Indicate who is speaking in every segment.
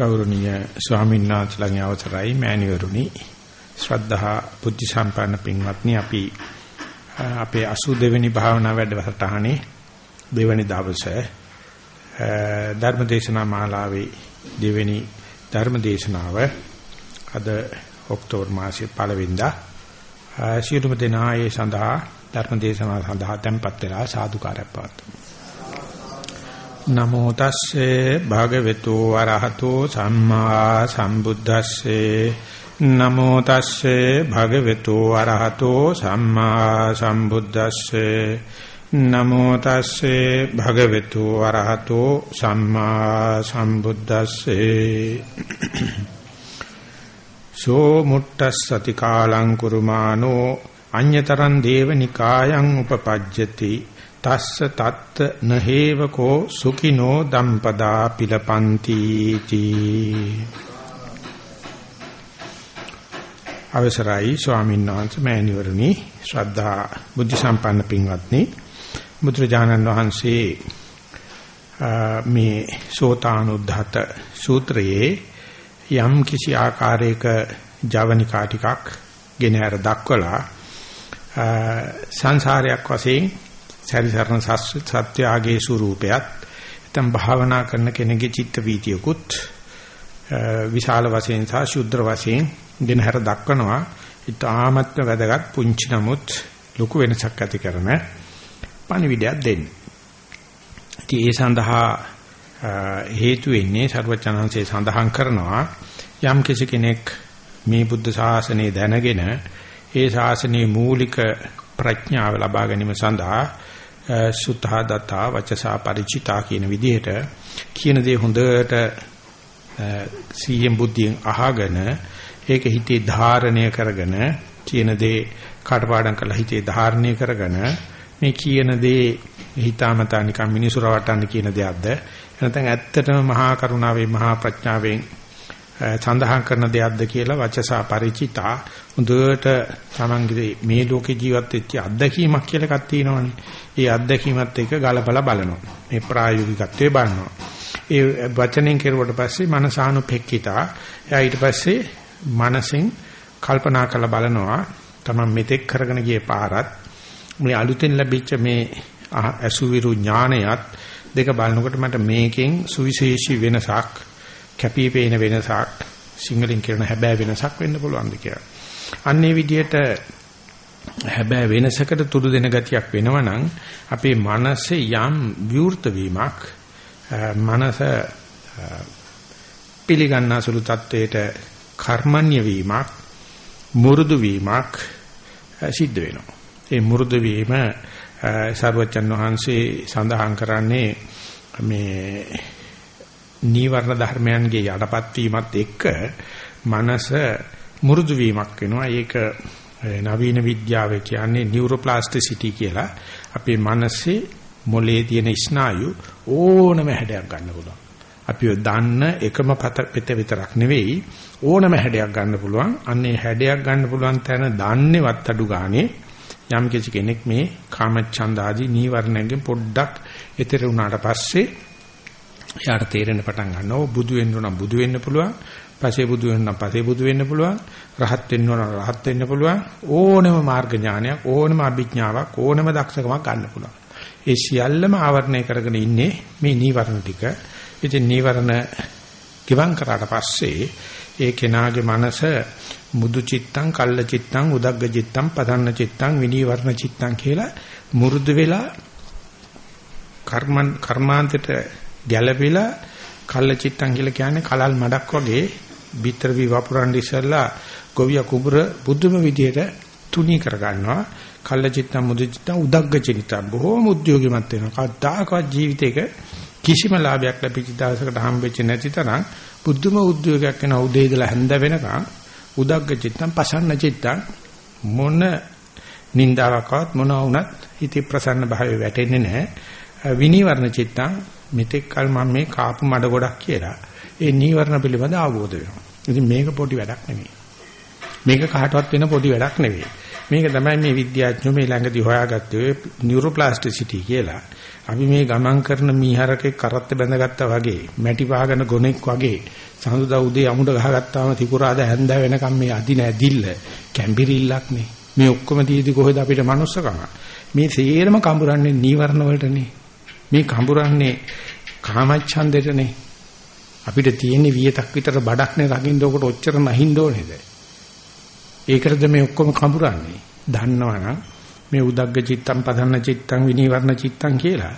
Speaker 1: ගෞරවනීය ස්වාමීන් වහන්සේලාගේ අවසරයි මෑණිවරුනි. ශ්‍රද්ධා බුද්ධ සම්පන්න පින්වත්නි අපි අපේ 82 වෙනි භාවනා වැඩසටහනේ දෙවැනි දවසේ ධර්මදේශනා මාලාවේ දෙවැනි ධර්මදේශනාව අද ඔක්තෝබර් මාසයේ පළවෙනිදා සියලුම දෙනා ඒ සඳහා ධර්මදේශනාව සඳහා tempත් වෙලා සාදුකාරයක් පවතුමු නමෝ තස්සේ භගවතු වරහතෝ සම්මා සම්බුද්දස්සේ. නමෝ තස්සේ භගවතු වරහතෝ සම්මා සම්බුද්දස්සේ. නමෝ තස්සේ භගවතු වරහතෝ සම්මා සම්බුද්දස්සේ. සෝ මුට්ටස්සති කාලං කුරුමානෝ අඤ්‍යතරං දේවනිකායන් උපපජ්ජති. තස්ස තත්ත නහේවකෝ සුඛිනෝ දම්පදා පිලපන්ති තී. අවසරයි ස්වාමීන් වහන්සේ මෑණිවරණි ශ්‍රද්ධා බුද්ධ සම්පන්න පින්වත්නි. බුදුරජාණන් වහන්සේ මේ සෝතානුද්ධත සූත්‍රයේ යම් කිසි ආකාරයක ජවනිකා ටිකක් ගෙන අර දක්වලා සංසාරයක් වශයෙන් සැරිසරන සත්‍යාගේ ස්වરૂපයත් නැත්නම් භාවනා කරන කෙනෙකුගේ චිත්ත වීතියකුත් විශාල වශයෙන් සහ ශුද්ධ වශයෙන් දිනහැර දක්වනවා. ඊටාමත්ම වැදගත් පුංචි නමුත් ලොකු වෙනසක් ඇති කරන පණිවිඩයක් දෙන්න. ඉතින් ඒ සඳහා හේතු වෙන්නේ ਸਰවචනංශේ සඳහන් කරනවා යම් කෙනෙක් මේ බුද්ධ ශාසනය දැනගෙන ඒ ශාසනයේ මූලික ප්‍රඥාව ලබා ගැනීම සඳහා සුතා දතා වචසා ಪರಿචිතා කියන විදිහට කියන දේ හොඳට සීයෙන් බුද්ධියෙන් අහගෙන ඒක හිතේ ධාරණය කරගෙන කියන දේ කටපාඩම් කරලා හිතේ ධාරණය කරගෙන මේ කියන දේ හිතාමතා නිකන් මිනිසු රවට්ටන්න කියන දෙයක්ද? නැත්නම් ඇත්තටම මහා කරුණාවේ මහා ප්‍රඥාවෙන් සඳහන් කරන දෙයක්ද කියලා වචසා ಪರಿචිතා හොඳට තමන්ගේ මේ ලෝකේ ජීවත් වෙච්ච අත්දැකීමක් කියලා එකක් තියෙනවනේ. ඒ අත්දැකීමත් එක්ක ගලපලා බලනවා. මේ ප්‍රායෝගිකත්වයේ බලනවා. ඒ වචනෙන් කෙරුවට පස්සේ මනසානුපෙක්කිතා. එයා ඊට පස්සේ මනසෙන් කල්පනා කරලා බලනවා. තමන් මෙතෙක් කරගෙන ගිය පාරත් මේ අලුතෙන් ලැබිච්ච මේ අසුවිරු ඥානයත් දෙක බලනකොට මට මේකෙන් සුවිශේෂී වෙනසක් කැපිපේන වෙනසක් සිංහලෙන් කියන හැබෑ වෙනසක් වෙන්න පුළුවන්ද කියලා. අන්නේ විදිහට හැබෑ වෙනසකට තුඩු දෙන ගතියක් වෙනවනම් අපේ මනසේ යම් විවෘත වීමක් මනස පිළිගන්නාසුළු තත්වයට කර්මන්‍ය වීමක් මුරුදු වීමක් සිද්ධ වෙනවා. ඒ මුරුදු වීම සර්වචන් වහන්සේ සඳහන් කරන්නේ මේ නීවරණ ධර්මයන්ගේ යටපත් වීමත් එක්ක මනස මුරුදු වීමක් වෙනවා. ඒක නවීන විද්‍යාවේ කියන්නේ නියුරෝප්ලාස්ටිසිටි කියලා. අපේ මනසේ මොලේ තියෙන ස්නායු ඕනම හැඩයක් ගන්න පුළුවන්. අපිව දන්න එකම පෙත විතරක් නෙවෙයි ඕනම හැඩයක් ගන්න පුළුවන්. අන්නේ හැඩයක් ගන්න පුළුවන් තැන දන්නේවත් අඩු ගානේ යම් කෙනෙක් මේ කාමච්ඡන්ද ආදී නීවරණයෙන් පොඩ්ඩක් ඈතර වුණාට පස්සේ එයාට තේරෙන්න පටන් ගන්නවා. බුදු වෙන්න නම් බුදු වෙන්න පුළුවන්. පසේ බුදු වෙන්න නම් පසේ බුදු වෙන්න පුළුවන්. රහත් වෙන්න නම් රහත් වෙන්න පුළුවන්. ඕනම මාර්ග ඥානයක් ඕනම අභිඥාවක් ඕනම දක්ෂකමක් ගන්න පුළුවන්. ඒ සියල්ලම ආවරණය කරගෙන ඉන්නේ මේ නීවරණ ටික. ඉතින් නීවරණ ගිවන් කරාට පස්සේ ඒ කෙනාගේ මනස මුදු චිත්තං කල්ල චිත්තං උදග්ග චිත්තං පදන්න චිත්තං විනීවරණ චිත්තං කියලා මුරුදු වෙලා කර්මන් කර්මාන්තයට ගැළපිලා කල්ල චිත්තං කියලා කියන්නේ කලල් මඩක් වගේ බිතර වි වපුරන් ඉස්සලා ගොවිය කුඹුර බුදුම විදියට තුනී කර ගන්නවා කල්ල චිත්තං මුදු චිත්තං උදග්ග චිත්තං. බොහෝම උද්‍යෝගිමත් වෙනවා. කවදාකවත් ජීවිතේක කිසිම ලාභයක් ලැබිච්ච දවසකට හම්බෙච්ච නැති තරම් බුදුම උද්‍යෝගයක් වෙන උදේ ඉඳලා හැන්ද වෙනකන් උදග්ග චිත්තං පසන්න චිත්තං මොන නින්දාවකවත් මොනවා වුණත් හිතේ ප්‍රසන්න භාවය වැටෙන්නේ නැහැ. විනීවරණ චිත්තං මෙතෙක් කල මම මේ කාපු මඩ ගොඩක් කියලා ඒ නීවරණ පිළිබඳ අවබෝධ වෙනවා. ඉතින් මේක පොඩි වැඩක් නෙමෙයි. මේක කාටවත් වෙන පොඩි වැඩක් නෙවෙයි. මේක තමයි මේ විද්‍යාඥයෝ මේ ළඟදී හොයාගත්තේ නියුරෝප්ලාස්ටිසිටි කියලා. අපි මේ ගමන් කරන මීහරකේ කරත්ත බැඳගත්තා වගේ, මැටි පාගන ගොනෙක් වගේ සඳුදා උදේ අමුඩ ගහගත්තාම තිකුරාද හැන්ද වෙනකම් මේ අදින ඇදිල්ල කැම්බිරිල්ලක් නේ. මේ ඔක්කොම දීදී කොහෙද අපිට manussකම? මේ සේරම කඹරන්නේ නීවරණ වලටනේ. මේ කඹරන්නේ කාමච්ඡන්දෙටනේ. අපිට තියෙන වියතක් විතර බඩක්නේ රකින්න ඔකට ඔච්චර නැහින්න ඕනේද? ඒකටද මේ ඔක්කොම කඹරන්නේ. දන්නවනම් මේ උදග්ග චිත්තම් පදන්න චිත්තම් විනීවරණ චිත්තම් කියලා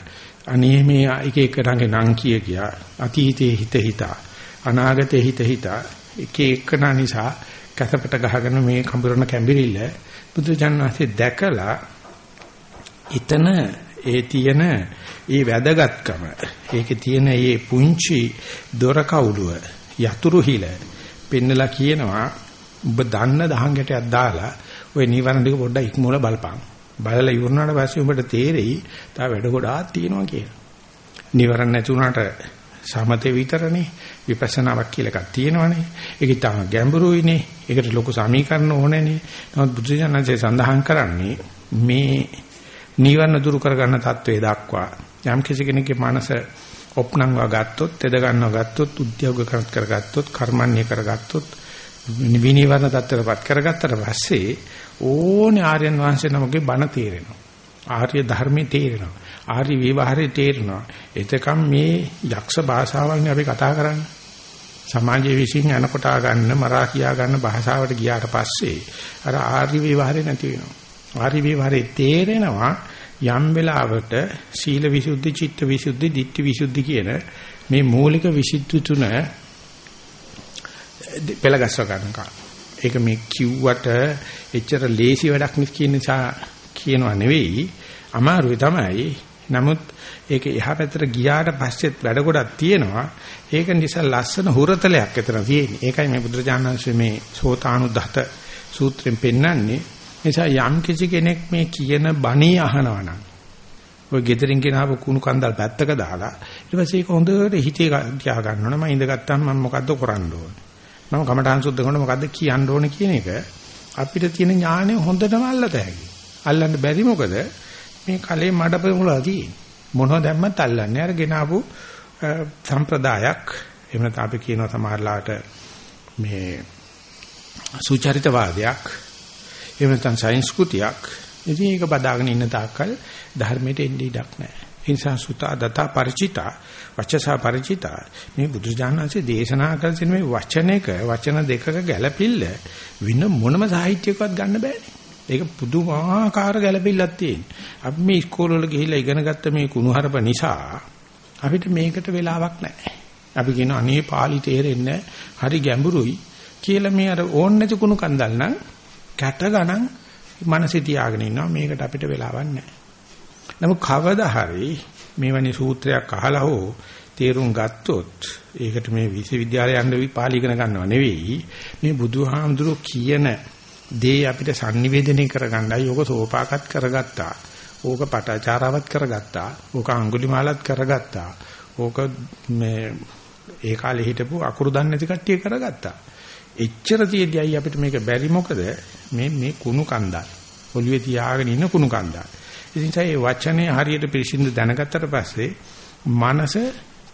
Speaker 1: අනේ මේ එක එක රංගේ නම් කිය කියා අතීතයේ හිත හිතා අනාගතයේ හිත හිතා එක එකන නිසා කැතපට ගහගෙන මේ කඹරන කැඹිරිල්ල බුදුජානනාථේ දැකලා එතන ඒ තියෙන ඒ වැදගත්කම ඒකේ තියෙන ඒ පුංචි දොර කවුළුව යතුරු හිල පෙන්නලා කියනවා ඔබ දන්න දහංගටයක් දාලා ওই නිවන ටික පොඩ්ඩක් ඉක්මවල බලපං බලලා ඉවරනාට පස්සේ උඹට තේරෙයි තා වැඩ ගොඩාක් තියෙනවා කියලා. නිවරණ නැති උනාට සමතේ විතරනේ විපස්සනාවක් කියලා එකක් තියෙනවනේ. ඒක තාම ගැඹුරුයිනේ. ඒකට ලොකු සමීකරණ ඕනේනේ. නමුත් බුදුසසුනේ සඳහන් කරන්නේ මේ නිවන දුරු කරගන්න தત્ත්වය දක්වා යම් කිසි කෙනෙකුගේ මනස ඔප්නංවා ගත්තොත්, තෙද ගන්නවා ගත්තොත්, උද්‍යෝග කරගත්තොත්, කර්මන්නේ කරගත්තොත්, විනිවන தත්තරපත් කරගත්තට පස්සේ ඕනේ ආර්යයන් වහන්සේ නමගේ බණ තේරෙනවා. ආර්ය ධර්මයේ තේරෙනවා. ආර්ය විවහාරයේ තේරෙනවා. එතකම් මේ යක්ෂ භාෂාවල්නේ අපි කතා කරන්නේ. සමාජයේ විසින් අනකොටා ගන්න, මරා කියා ගන්න භාෂාවට ගියාට පස්සේ අර ආර්ය විවහාරේ නැති වෙනවා. ආර්ය විවහාරේ තේරෙනවා යම් වෙලාවට සීල විසුද්ධි, චිත්ත විසුද්ධි, ditthi විසුද්ධි කියන මේ මූලික විසුද්ධි තුන පෙළගස්ව ගන්නවා. ඒක මේ කිව්වට එච්චර ලේසි වැඩක් නෙවෙයි කියන නිසා කියනවා නෙවෙයි අමාරුයි තමයි. නමුත් ඒක එහා පැත්තට ගියාට පස්සෙත් වැඩ ගොඩක් තියෙනවා. ඒක නිසා ලස්සන හුරතලයක් එතන තියෙන්නේ. ඒකයි මේ බුදුරජාණන් වහන්සේ මේ සෝතානුදහත සූත්‍රයෙන් පෙන්වන්නේ. නිසා යම් කිසි කෙනෙක් මේ කියන බණී අහනවා නම් ඔය gederin ගෙනාව කුණු කන්දල් පැත්තක දාලා ඊට පස්සේ ඒක හොඳට හිතේ තියා ගන්න ඕන මම ඉඳගත්තාම මම මොකද්ද කරන්න ඕනේ මම කමඨාන් සුද්ධ කරනකොට මොකද්ද කියන්න ඕනේ කියන එක අපිට තියෙන ඥාණය හොඳටම අල්ලත හැකියි. අල්ලන්න බැරි මොකද මේ කලේ මඩපොමුලා තියෙන්නේ. මොනව දැම්මත් අල්ලන්නේ. අර ගෙනාවු සම්ප්‍රදායක් එහෙම නැත්නම් අපි කියනවා සමහරලාට මේ සුචරිතවාදයක් එහෙම නැත්නම් සංස්කෘතියක්. ඉතින් ඒක බදාගෙන ඉන්න තාක්කල් ධර්මයට එන්නේ ඉඩක් නැහැ. ඒ නිසා සුතා දතා ಪರಿචිතා වචසා ಪರಿචිතා මේ බුදුජානන්සේ දේශනා කරන මේ වචනයක වචන දෙකක ගැළපිල්ල වින මොනම සාහිත්‍යයකවත් ගන්න බෑනේ. ඒක පුදුමාකාර ගැළපිල්ලක් තියෙන. අපි මේ ඉස්කෝල වල ගිහිල්ලා ඉගෙන ගත්ත මේ කුණුහරුප නිසා අපිට මේකට වෙලාවක් නැහැ. අපි කියන අනේ පාළි තේරෙන්නේ හරි ගැඹුරුයි කියලා මේ අර ඕන් නැති කුණු කන්දල් නම් කැට ගණන් මනසේ තියාගෙන ඉන්නවා. මේකට අපිට වෙලාවක් නැහැ. නමුත් කවදා හරි මේවැනි සූත්‍රයක් අහලා හෝ තේරුම් ගත්තොත් ඒකට මේ විශ්වවිද්‍යාලය යන්න පාලි ඉගෙන ගන්නව නෙවෙයි. මේ බුදුහාමුදුරුවෝ කියන දේ අපිට sannivedanaya කරගන්නයි. ඕක සෝපාකත් කරගත්තා. ඕක පටාචාරාවත් කරගත්තා. ඕක අඟුලිමාලත් කරගත්තා. ඕක මේ ඒ කාලේ හිටපු අකුරු දන්නේ නැති කට්ටිය කරගත්තා. එච්චර තියදී අපිට මේක බැරි මොකද මේ මේ කුණු කන්දල් ඔළුවේ තියාගෙන ඉන්න කුණු කන්දල් ඉතින් ඒ වචනේ හරියට පිළිසිඳ දැනගත්තට පස්සේ මනස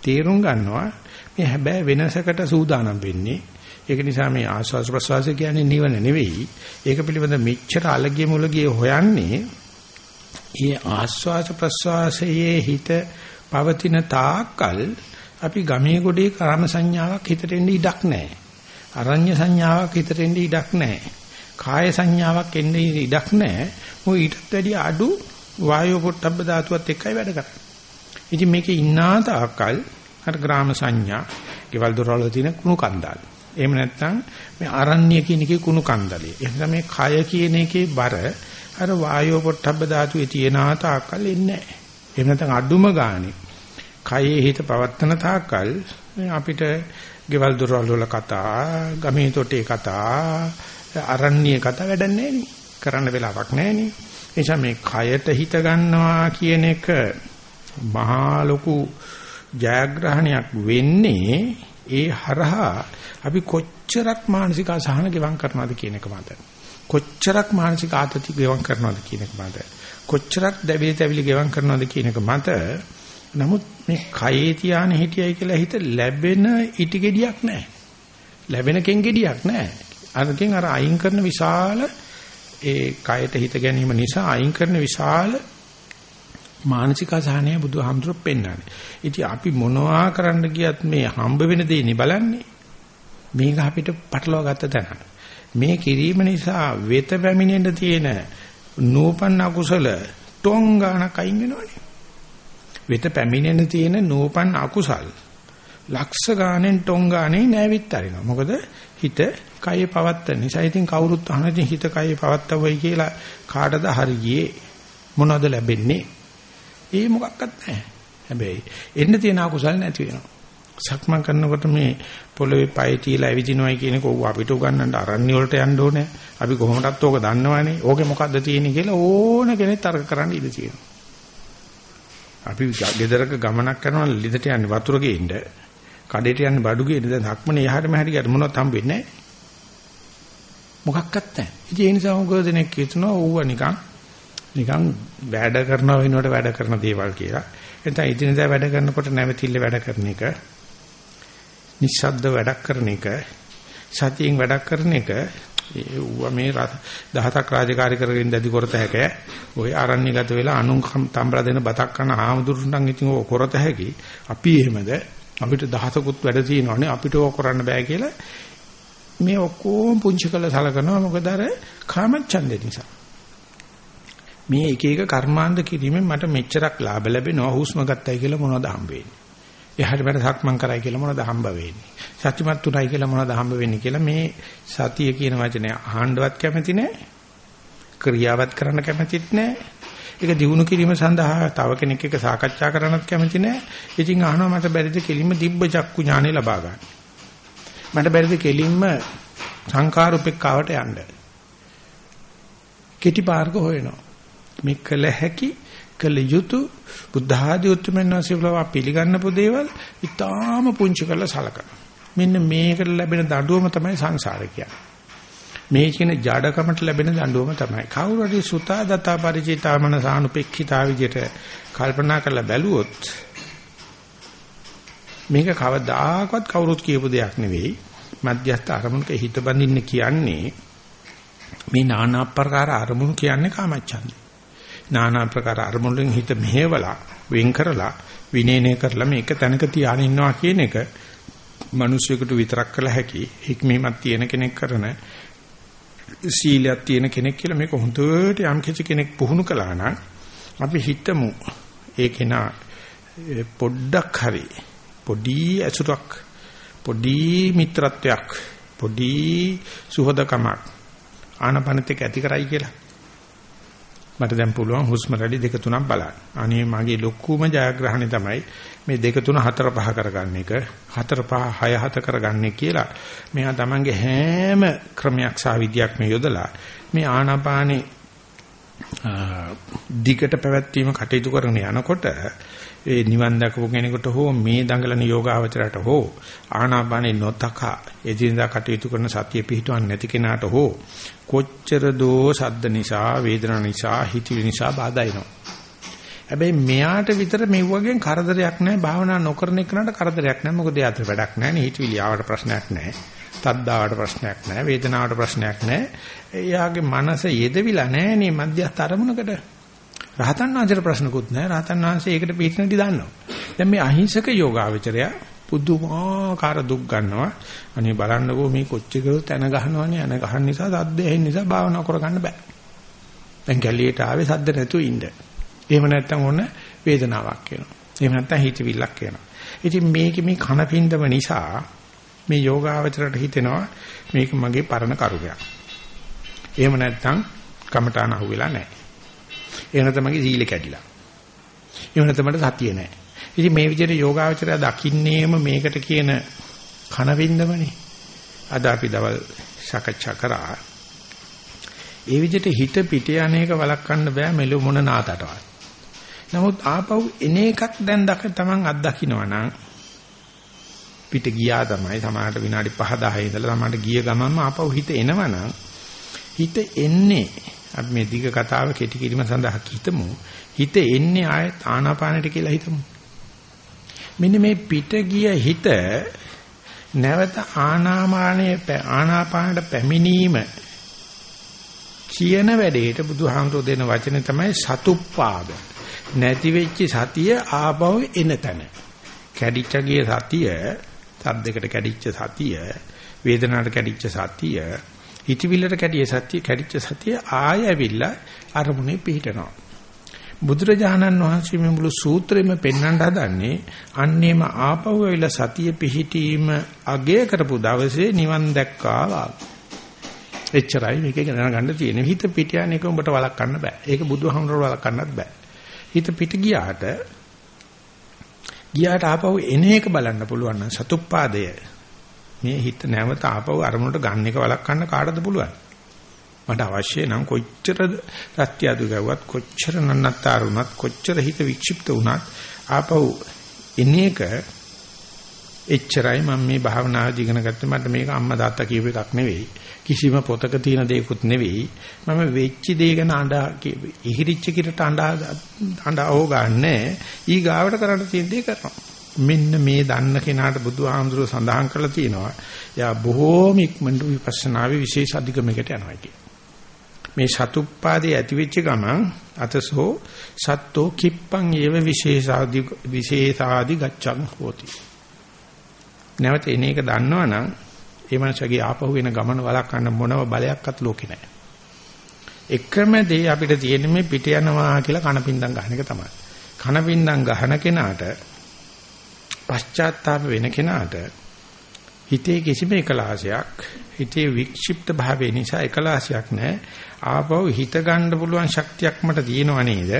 Speaker 1: තේරුම් ගන්නවා මේ හැබැයි වෙනසකට සූදානම් වෙන්නේ. ඒක නිසා මේ ආස්වාස් ප්‍රසවාසය කියන්නේ නිවන නෙවෙයි. ඒක පිළිබඳ මෙච්චර අලගිය මුලගිය හොයන්නේ මේ ආස්වාස ප්‍රසවාසයේ හිත පවතින තාක්කල් අපි ගමේ ගොඩේ කාම සංඥාවක් හිතට එන්න ඉඩක් නැහැ. අරඤ්‍ය සංඥාවක් හිතට එන්න ඉඩක් නැහැ. කාය සංඥාවක් එන්න ඉඩක් නැහැ. මොකද ඊටත් වැඩිය අඩු වායෝ පොට්ටබ්බ ධාතුවත් එක්කයි වැඩ කරන්නේ. ඉතින් මේකේ ඉන්නා තාක්කල් අර ග්‍රාම සංඥා, ගෙවල් දොරවල් තියෙන කුණු කන්දල්. එහෙම නැත්නම් මේ ආරණ්‍ය කියන එකේ කුණු කන්දලේ. එහෙනම් මේ කය කියන එකේ බර අර වායෝ පොට්ටබ්බ ධාතුවේ තියෙනා තාක්කල් එන්නේ නැහැ. එහෙම නැත්නම් අඩුම ගානේ කයේ හිත පවත්තන තාක්කල් අපිට ගෙවල් දොරවල් වල කතා, ගමේ තොටේ කතා, ආරණ්‍ය කතා වැඩක් නැහැ කරන්න වෙලාවක් නැහැ නේ. නිසා මේ කයට හිත ගන්නවා කියන එක මහා ලොකු ජයග්‍රහණයක් වෙන්නේ ඒ හරහා අපි කොච්චරක් මානසික අසහන ගෙවම් කරනවද කියන එක මත. කොච්චරක් මානසික ආතති ගෙවම් කරනවද කියන එක මත. කොච්චරක් දැවිලි තැවිලි ගෙවම් කරනවද කියන එක මත. නමුත් මේ කයේ තියාන හිටියයි කියලා හිත ලැබෙන ඉටි ගෙඩියක් නැහැ. ලැබෙන කෙන් ගෙඩියක් නැහැ. අරකින් අර අයින් කරන විශාල ඒ කයට හිත ගැනීම නිසා අයින් කරන විශාල මානසික අසහනය බුදුහාමුදුරුවෝ පෙන්වන්නේ. ඉතින් අපි මොනවා කරන්න ගියත් මේ හම්බ වෙන දේනේ බලන්නේ. මේක අපිට පටලවා ගත්ත තැන. මේ කිරීම නිසා වෙත පැමිණෙන්න තියෙන නූපන් අකුසල ටොංගානක් අයින් වෙනවනේ. වෙත පැමිණෙන්න තියෙන නූපන් අකුසල්. ලක්ෂ ගානෙන් ටොංගානේ නැවිත් අරිනවා. මොකද හිත කය පවත්ත නිසා. ඉතින් කවුරුත් අහන ඉතින් හිත කය පවත්තවයි කියලා කාටද හරි ගියේ? මොනවද ලැබෙන්නේ? ඒ මොකක්වත් නැහැ. හැබැයි එන්න තියෙන අකුසල් නැති වෙනවා. සක්මන් කරනකොට මේ පොළවේ පය තියලා ඇවිදිනවයි කියන එක ඕව අපිට උගන්නන්න අරන්නේ වලට යන්න ඕනේ. අපි කොහොමදත් ඕක දන්නවනේ. ඕකේ මොකද්ද තියෙන්නේ කියලා ඕන කෙනෙක් තර්ක කරන්න ඉඩ තියෙනවා. අපි ගෙදරක ගමනක් කරනවා ලිදට යන්නේ වතුර ගේන්න කඩේට යන්නේ බඩු ගේන්න දැන් ධක්මනේ එහාට මෙහාට ගියට මොනවත් හම්බෙන්නේ නැහැ මොකක්වත් නැහැ. ඉතින් ඒ නිසා උගව දෙනෙක් කියනවා ඌව නිකන් නිකන් වැඩ කරනව වෙනකොට වැඩ කරන දේවල් කියලා. එතන ඉදිනදා වැඩ කරනකොට නැවතිල්ල වැඩ කරන එක, නිස්සද්ද වැඩක් කරන එක, සතියෙන් වැඩක් කරන එක ඌව මේ දහතක් රාජකාරී කරගෙන දැදි කරත හැක. ওই ආරණ්‍යගත වෙලා අනුන් තම්බලා දෙන බතක් කන ආමුදුරුන්ටන් ඉතින් ඕක කරත හැකි. අපි එහෙමද අපිට දහසකුත් වැඩ තියෙනවානේ අපිට ඕක කරන්න බෑ කියලා මේ ඔක්කොම පුංචි කළ සලකනවා මොකද අර කාමච්ඡන්දේ නිසා. මේ එක එක කර්මාන්ත කිරීමෙන් මට මෙච්චරක් ලාභ ලැබෙනවා හුස්ම ගත්තයි කියලා මොනවද හම්බ වෙන්නේ. එහාට මට සක්මන් කරයි කියලා මොනවද හම්බ වෙන්නේ. සත්‍යමත් උනායි කියලා මොනවද හම්බ වෙන්නේ කියලා මේ සතිය කියන වචනේ අහන්නවත් කැමති නැහැ. ක්‍රියාවත් කරන්න කැමතිත් නැහැ. ඒක දිනු කිරීම සඳහා තව කෙනෙක් එක්ක සාකච්ඡා කරන්නත් කැමති නැහැ. ඉතින් අහනවා මට බැරිද කෙලින්ම දිබ්බ චක්කු ඥානෙ ලබා ගන්න. මට බැරිද කෙලින්ම සංකාරුපෙක්කාවට යන්න. කෙටි පාර්ග හොයනවා. මේ කළ හැකි කළ යුතු බුද්ධ ආදී උතුම්මන් වහන්සේලා පිළිගන්න පොදේවල් ඊටාම පුංචි කරලා සලකන. මෙන්න මේකට ලැබෙන දඬුවම තමයි සංසාරේ කියන්නේ. මේ කියන ජඩකමට ලැබෙන දඬුවම තමයි. කවුරු හරි සුතා දතා ಪರಿචිතාමන සානුපෙක්ඛිතා විදිහට කල්පනා කරලා බැලුවොත් මේක කවදාකවත් කවුරුත් කියපු දෙයක් නෙවෙයි. මධ්‍යස්ථ අරමුණක හිත බඳින්න කියන්නේ මේ নানা ආකාර අරමුණු කියන්නේ කාමච්ඡන්දේ. নানা ප්‍රකාර අරමුණු වලින් හිත මෙහෙवला වෙන් කරලා විනේනය කරලා මේක තැනක තියාගෙන ඉන්නවා කියන එක මිනිස්සුෙකුට විතරක් කළ හැකි. හික්මීමක් තියෙන කෙනෙක් කරන සීලයක් තියෙන කෙනෙක් කියලා මේක හොඳට යම් කෙනෙක් පුහුණු කළා නම් අපි හිතමු ඒ කෙනා පොඩ්ඩක් හරි පොඩි ඇසුරක් පොඩි මිත්‍රත්වයක් පොඩි සුහදකමක් ආනපනතික ඇති කරයි කියලා. මට දැන් පුළුවන් හුස්ම රැලි දෙක තුනක් බලන්න. අනේ මගේ ලොකුම ජයග්‍රහණය තමයි මේ දෙක තුන හතර පහ කරගන්න එක. හතර පහ හය හත කරගන්නේ කියලා. මෙයා තමන්ගේ හැම ක්‍රමයක් සහ විද්‍යාවක් මේ යොදලා මේ ආනාපානේ දිගට පැවැත්වීම කටයුතු කරන යනකොට ඒ නිවන් දකපු කෙනෙකුට හෝ මේ දඟලන යෝගාවචරයට හෝ ආනාපානේ නොතක එදිනදා කටයුතු කරන සතිය පිහිටවන්නේ නැති කෙනාට හෝ කොච්චර දෝ සද්ද නිසා වේදනා නිසා හිතවිලි නිසා බාධා එනවා. හැබැයි මෙයාට විතර මෙව්වගෙන් කරදරයක් නැහැ භාවනා නොකරන එකනට කරදරයක් නැහැ මොකද යාත්‍ර වැඩක් නැහැ නේ හිතවිලි ආවට ප්‍රශ්නයක් නැහැ. තද්දාවට ප්‍රශ්නයක් නැහැ වේදනාවට ප්‍රශ්නයක් නැහැ. එයාගේ මනස යෙදවිලා නැහැ නේ මධ්‍යස්ථ අරමුණකට. රහතන් වහන්සේට ප්‍රශ්නකුත් නැහැ. රහතන් වහන්සේ ඒකට පිටිනදි දන්නවා. දැන් මේ අහිංසක යෝගාවචරය පුදුමාකාර දුක් ගන්නවා. අනේ බලන්නකෝ මේ කොච්චර තැන ගහනවනේ අන ගහන නිසා සද්ද ඇහෙන නිසා භාවනා කරගන්න බෑ. දැන් ගැලියට ආවේ සද්ද නැතුව ඉන්න. එහෙම නැත්නම් ඕන වේදනාවක් එනවා. එහෙම නැත්නම් හිතවිල්ලක් එනවා. ඉතින් මේකේ මේ කන පින්දම නිසා මේ යෝගාවචරයට හිතෙනවා මේක මගේ පරණ කරුණයක්. එහෙම නැත්නම් කමඨාන අහුවෙලා නැහැ. එහෙම නැත්නම් මගේ සීල කැඩිලා. එහෙම නැත්නම් මට සතිය නැහැ. ඉතින් මේ විදිහට යෝගාවචරය දකින්නේම මේකට කියන කන වින්දමනේ. අද අපි දවල් සාකච්ඡා කරා. ඒ විදිහට හිත පිට යන්නේක වළක්වන්න බෑ මෙලොව මොන නාතටවත්. නමුත් ආපහු එන එකක් දැන් දක තමන් අත්දකින්නවා නම් පිට ගියා තමයි සමහරට විනාඩි 5 10 ඉඳලා සමහරට ගිය ගමන්ම ආපහු හිත එනවනම් හිත එන්නේ අපි මේ දිග කතාව කෙටි කිරීම සඳහා හිතමු. හිත එන්නේ ආයත් ආනාපානෙට කියලා හිතමු. මෙන්න මේ පිට ගිය හිත නැවත ආනාපානයේ ආනාපානට පැමිණීම කියන වැඩේට බුදුහාමුදුරෝ දෙන වචනේ තමයි සතුප්පාද. නැති වෙච්ච සතිය ආපහු එන තැන. කැඩිච්ච ගිය සතිය සද්දයකට කැඩිච්ච සතිය වේදනාවට කැඩිච්ච සතිය හිතවිල්ලට කැඩිය සතිය කැඩිච්ච සතිය ආය ඇවිල්ලා අරමුණේ පිහිටනවා බුදුරජාණන් වහන්සේ මේ මුළු සූත්‍රෙම පෙන්වන්න හදන්නේ අන්නේම ආපහු ඇවිල්ලා සතිය පිහිටීම අගය කරපු දවසේ නිවන් දැක්කා වාගේ එච්චරයි මේක දැනගන්න තියෙන්නේ. හිත පිට යන එක උඹට වළක්වන්න බෑ. ඒක බුදුහාමුදුරුවෝ වළක්වන්නත් බෑ. හිත පිට ගියාට ගියාට ආපහු එන එක බලන්න පුළුවන් නම් සතුප්පාදය මේ හිත නැවත ආපහු අරමුණට ගන්න එක වළක්වන්න කාටද පුළුවන්? මට අවශ්‍ය නම් කොච්චර රත්යදු ගැව්වත් කොච්චර නන්නත්තර වුණත් කොච්චර හිත වික්ෂිප්ත වුණත් ආපහු එන එක එච්චරයි මම මේ භාවනාව ඉගෙන ගත්තේ. මට මේක අම්මා තාත්තා කියපු එකක් නෙවෙයි. කිසිම පොතක තියෙන දෙයක්වත් නෙවෙයි. මම වෙච්ච දේ ගැන අඬා ඉහිරිච්ච කිරට අඬා අඬා ඕ ගන්නෑ. ඊ ගාවට කරන්න තියෙන දේ කරනවා. මෙන්න මේ දන්න කෙනාට බුදුහාමුදුරුව සඳහන් කරලා තියෙනවා එයා බොහෝම ඉක්මනට විපස්සනාවේ විශේෂ අධිගමයකට යනවා කිය. මේ සතුප්පාදේ ඇති වෙච්ච ගමන් අතසෝ සත්තෝ කිප්පං ඒව විශේෂාදි විශේෂාදි ගච්ඡං හෝති. නැවත එන එක දන්නවනම් ඒ මනුස්සයාගේ ආපහු වෙන ගමන වළක්වන්න මොනව බලයක්වත් ලෝකේ නැහැ. එකම දේ අපිට තියෙන්නේ මේ පිට යනවා කියලා කනපින්දම් ගහන එක තමයි. කනපින්දම් ගහන කෙනාට පශ්චාත්තාප වෙන කෙනාට හිතේ කිසිම එකලාසයක් හිතේ වික්ෂිප්ත භාවය නිසා එකලාසයක් නැහැ. ආපහු හිත ගන්න පුළුවන් ශක්තියක් මට තියෙනව නේද?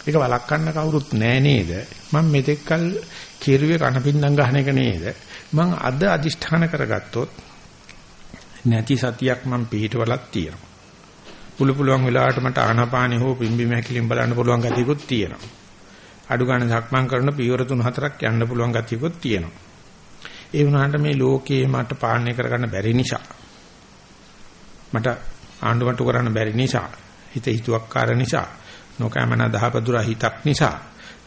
Speaker 1: ඒක වළක්වන්න කවුරුත් නැහැ නේද? මම මෙතෙක්කල් කිරුවේ කනපින්දම් ගහන එක නේද? මං අද අදිෂ්ඨාන කරගත්තොත් නැති සතියක් මං පිළිටවලක් තියෙනවා. පුළු පුළුවන් වෙලාවට මට ආනාපානෙ හෝ පිම්බිම හැකිලින් බලන්න පුළුවන් ගතියකුත් තියෙනවා. අඩු ගන්න සක්මන් කරන පියවර තුන හතරක් යන්න පුළුවන් ගතියකුත් තියෙනවා. ඒ වුණාට මේ ලෝකේ මට පාලනය කරගන්න බැරි නිසා මට ආණ්ඩුමට්ටු කරන්න බැරි නිසා හිත හිතුවක්කාර නිසා නොකෑමන දහපදුරා හිතක් නිසා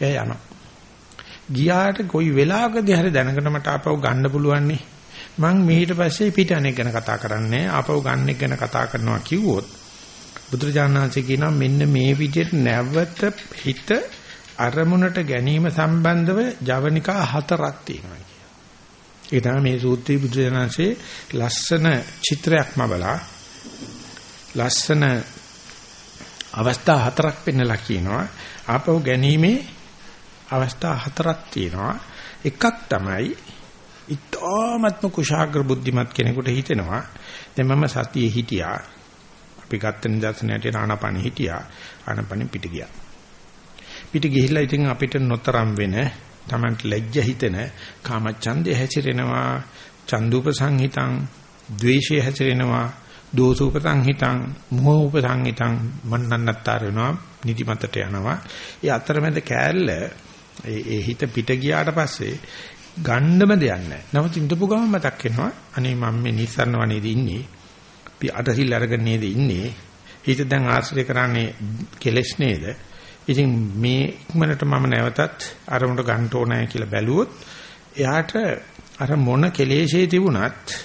Speaker 1: එය යනවා. ගියාට කොයි වෙලාවකදී හරි දැනගෙන මට ආපහු ගන්න පුළුවන් නේ. මං ඊට පස්සේ පිටණෙක් ගැන කතා කරන්නේ ආපහු ගන්නෙක් ගැන කතා කරනවා කිව්වොත් බුදුරජාණන් වහන්සේ කියනවා මෙන්න මේ විදිහට නැවත හිත අරමුණට ගැනීම සම්බන්ධව ජවනිකා හතරක් තියෙනවා කියලා. ඒ තමයි මේ සූත්‍රයේ බුදුරජාණන්සේ ලස්සන චිත්‍රයක්ම බලා ලස්සන අවස්ථා හතරක් පෙන්නලා කියනවා ආපහු ගැනීමේ අවස්ථා හතරක් තියෙනවා. එකක් තමයි ඊ타ත්ම කුශාග්‍ර බුද්ධිමත් කෙනෙකුට හිතෙනවා දැන් මම සතියේ හිටියා. අපි ගත්ත නිදර්ශනයට ආනාපානෙ හිටියා. ආනාපානෙ පිට ගියා. පිට ගිහිල්ලා ඉතින් අපිට නොතරම් වෙන Tamanට ලැජ්ජ හිතෙන කාමච්ඡන්දේ හැසිරෙනවා. චන්දුප සංහිතං, ද්වේෂය හැසිරෙනවා. දෝසූප සංහිතං, මොහූප සංහිතං මන්නන්නත්තර වෙනවා. නිදිමතට යනවා. ඒ අතරමැද කෑල්ල ඒ ඒ හිත පිට ගියාට පස්සේ ගන්නම දෙයක් නැහැ. නමුත් ඉඳපු ගමන් මතක් වෙනවා අනේ මම මේ නිස්සරණ වනේදී ඉන්නේ. අපි අටසිල් අරගෙන නේද ඉන්නේ. හිත දැන් ආශ්‍රය කරන්නේ කෙලෙස් නේද? ඉතින් මේ ඉක්මනට මම නැවතත් අරමුණට ගන්න ඕනෑ කියලා බැලුවොත් එයාට අර මොන කෙලෙෂේ තිබුණත්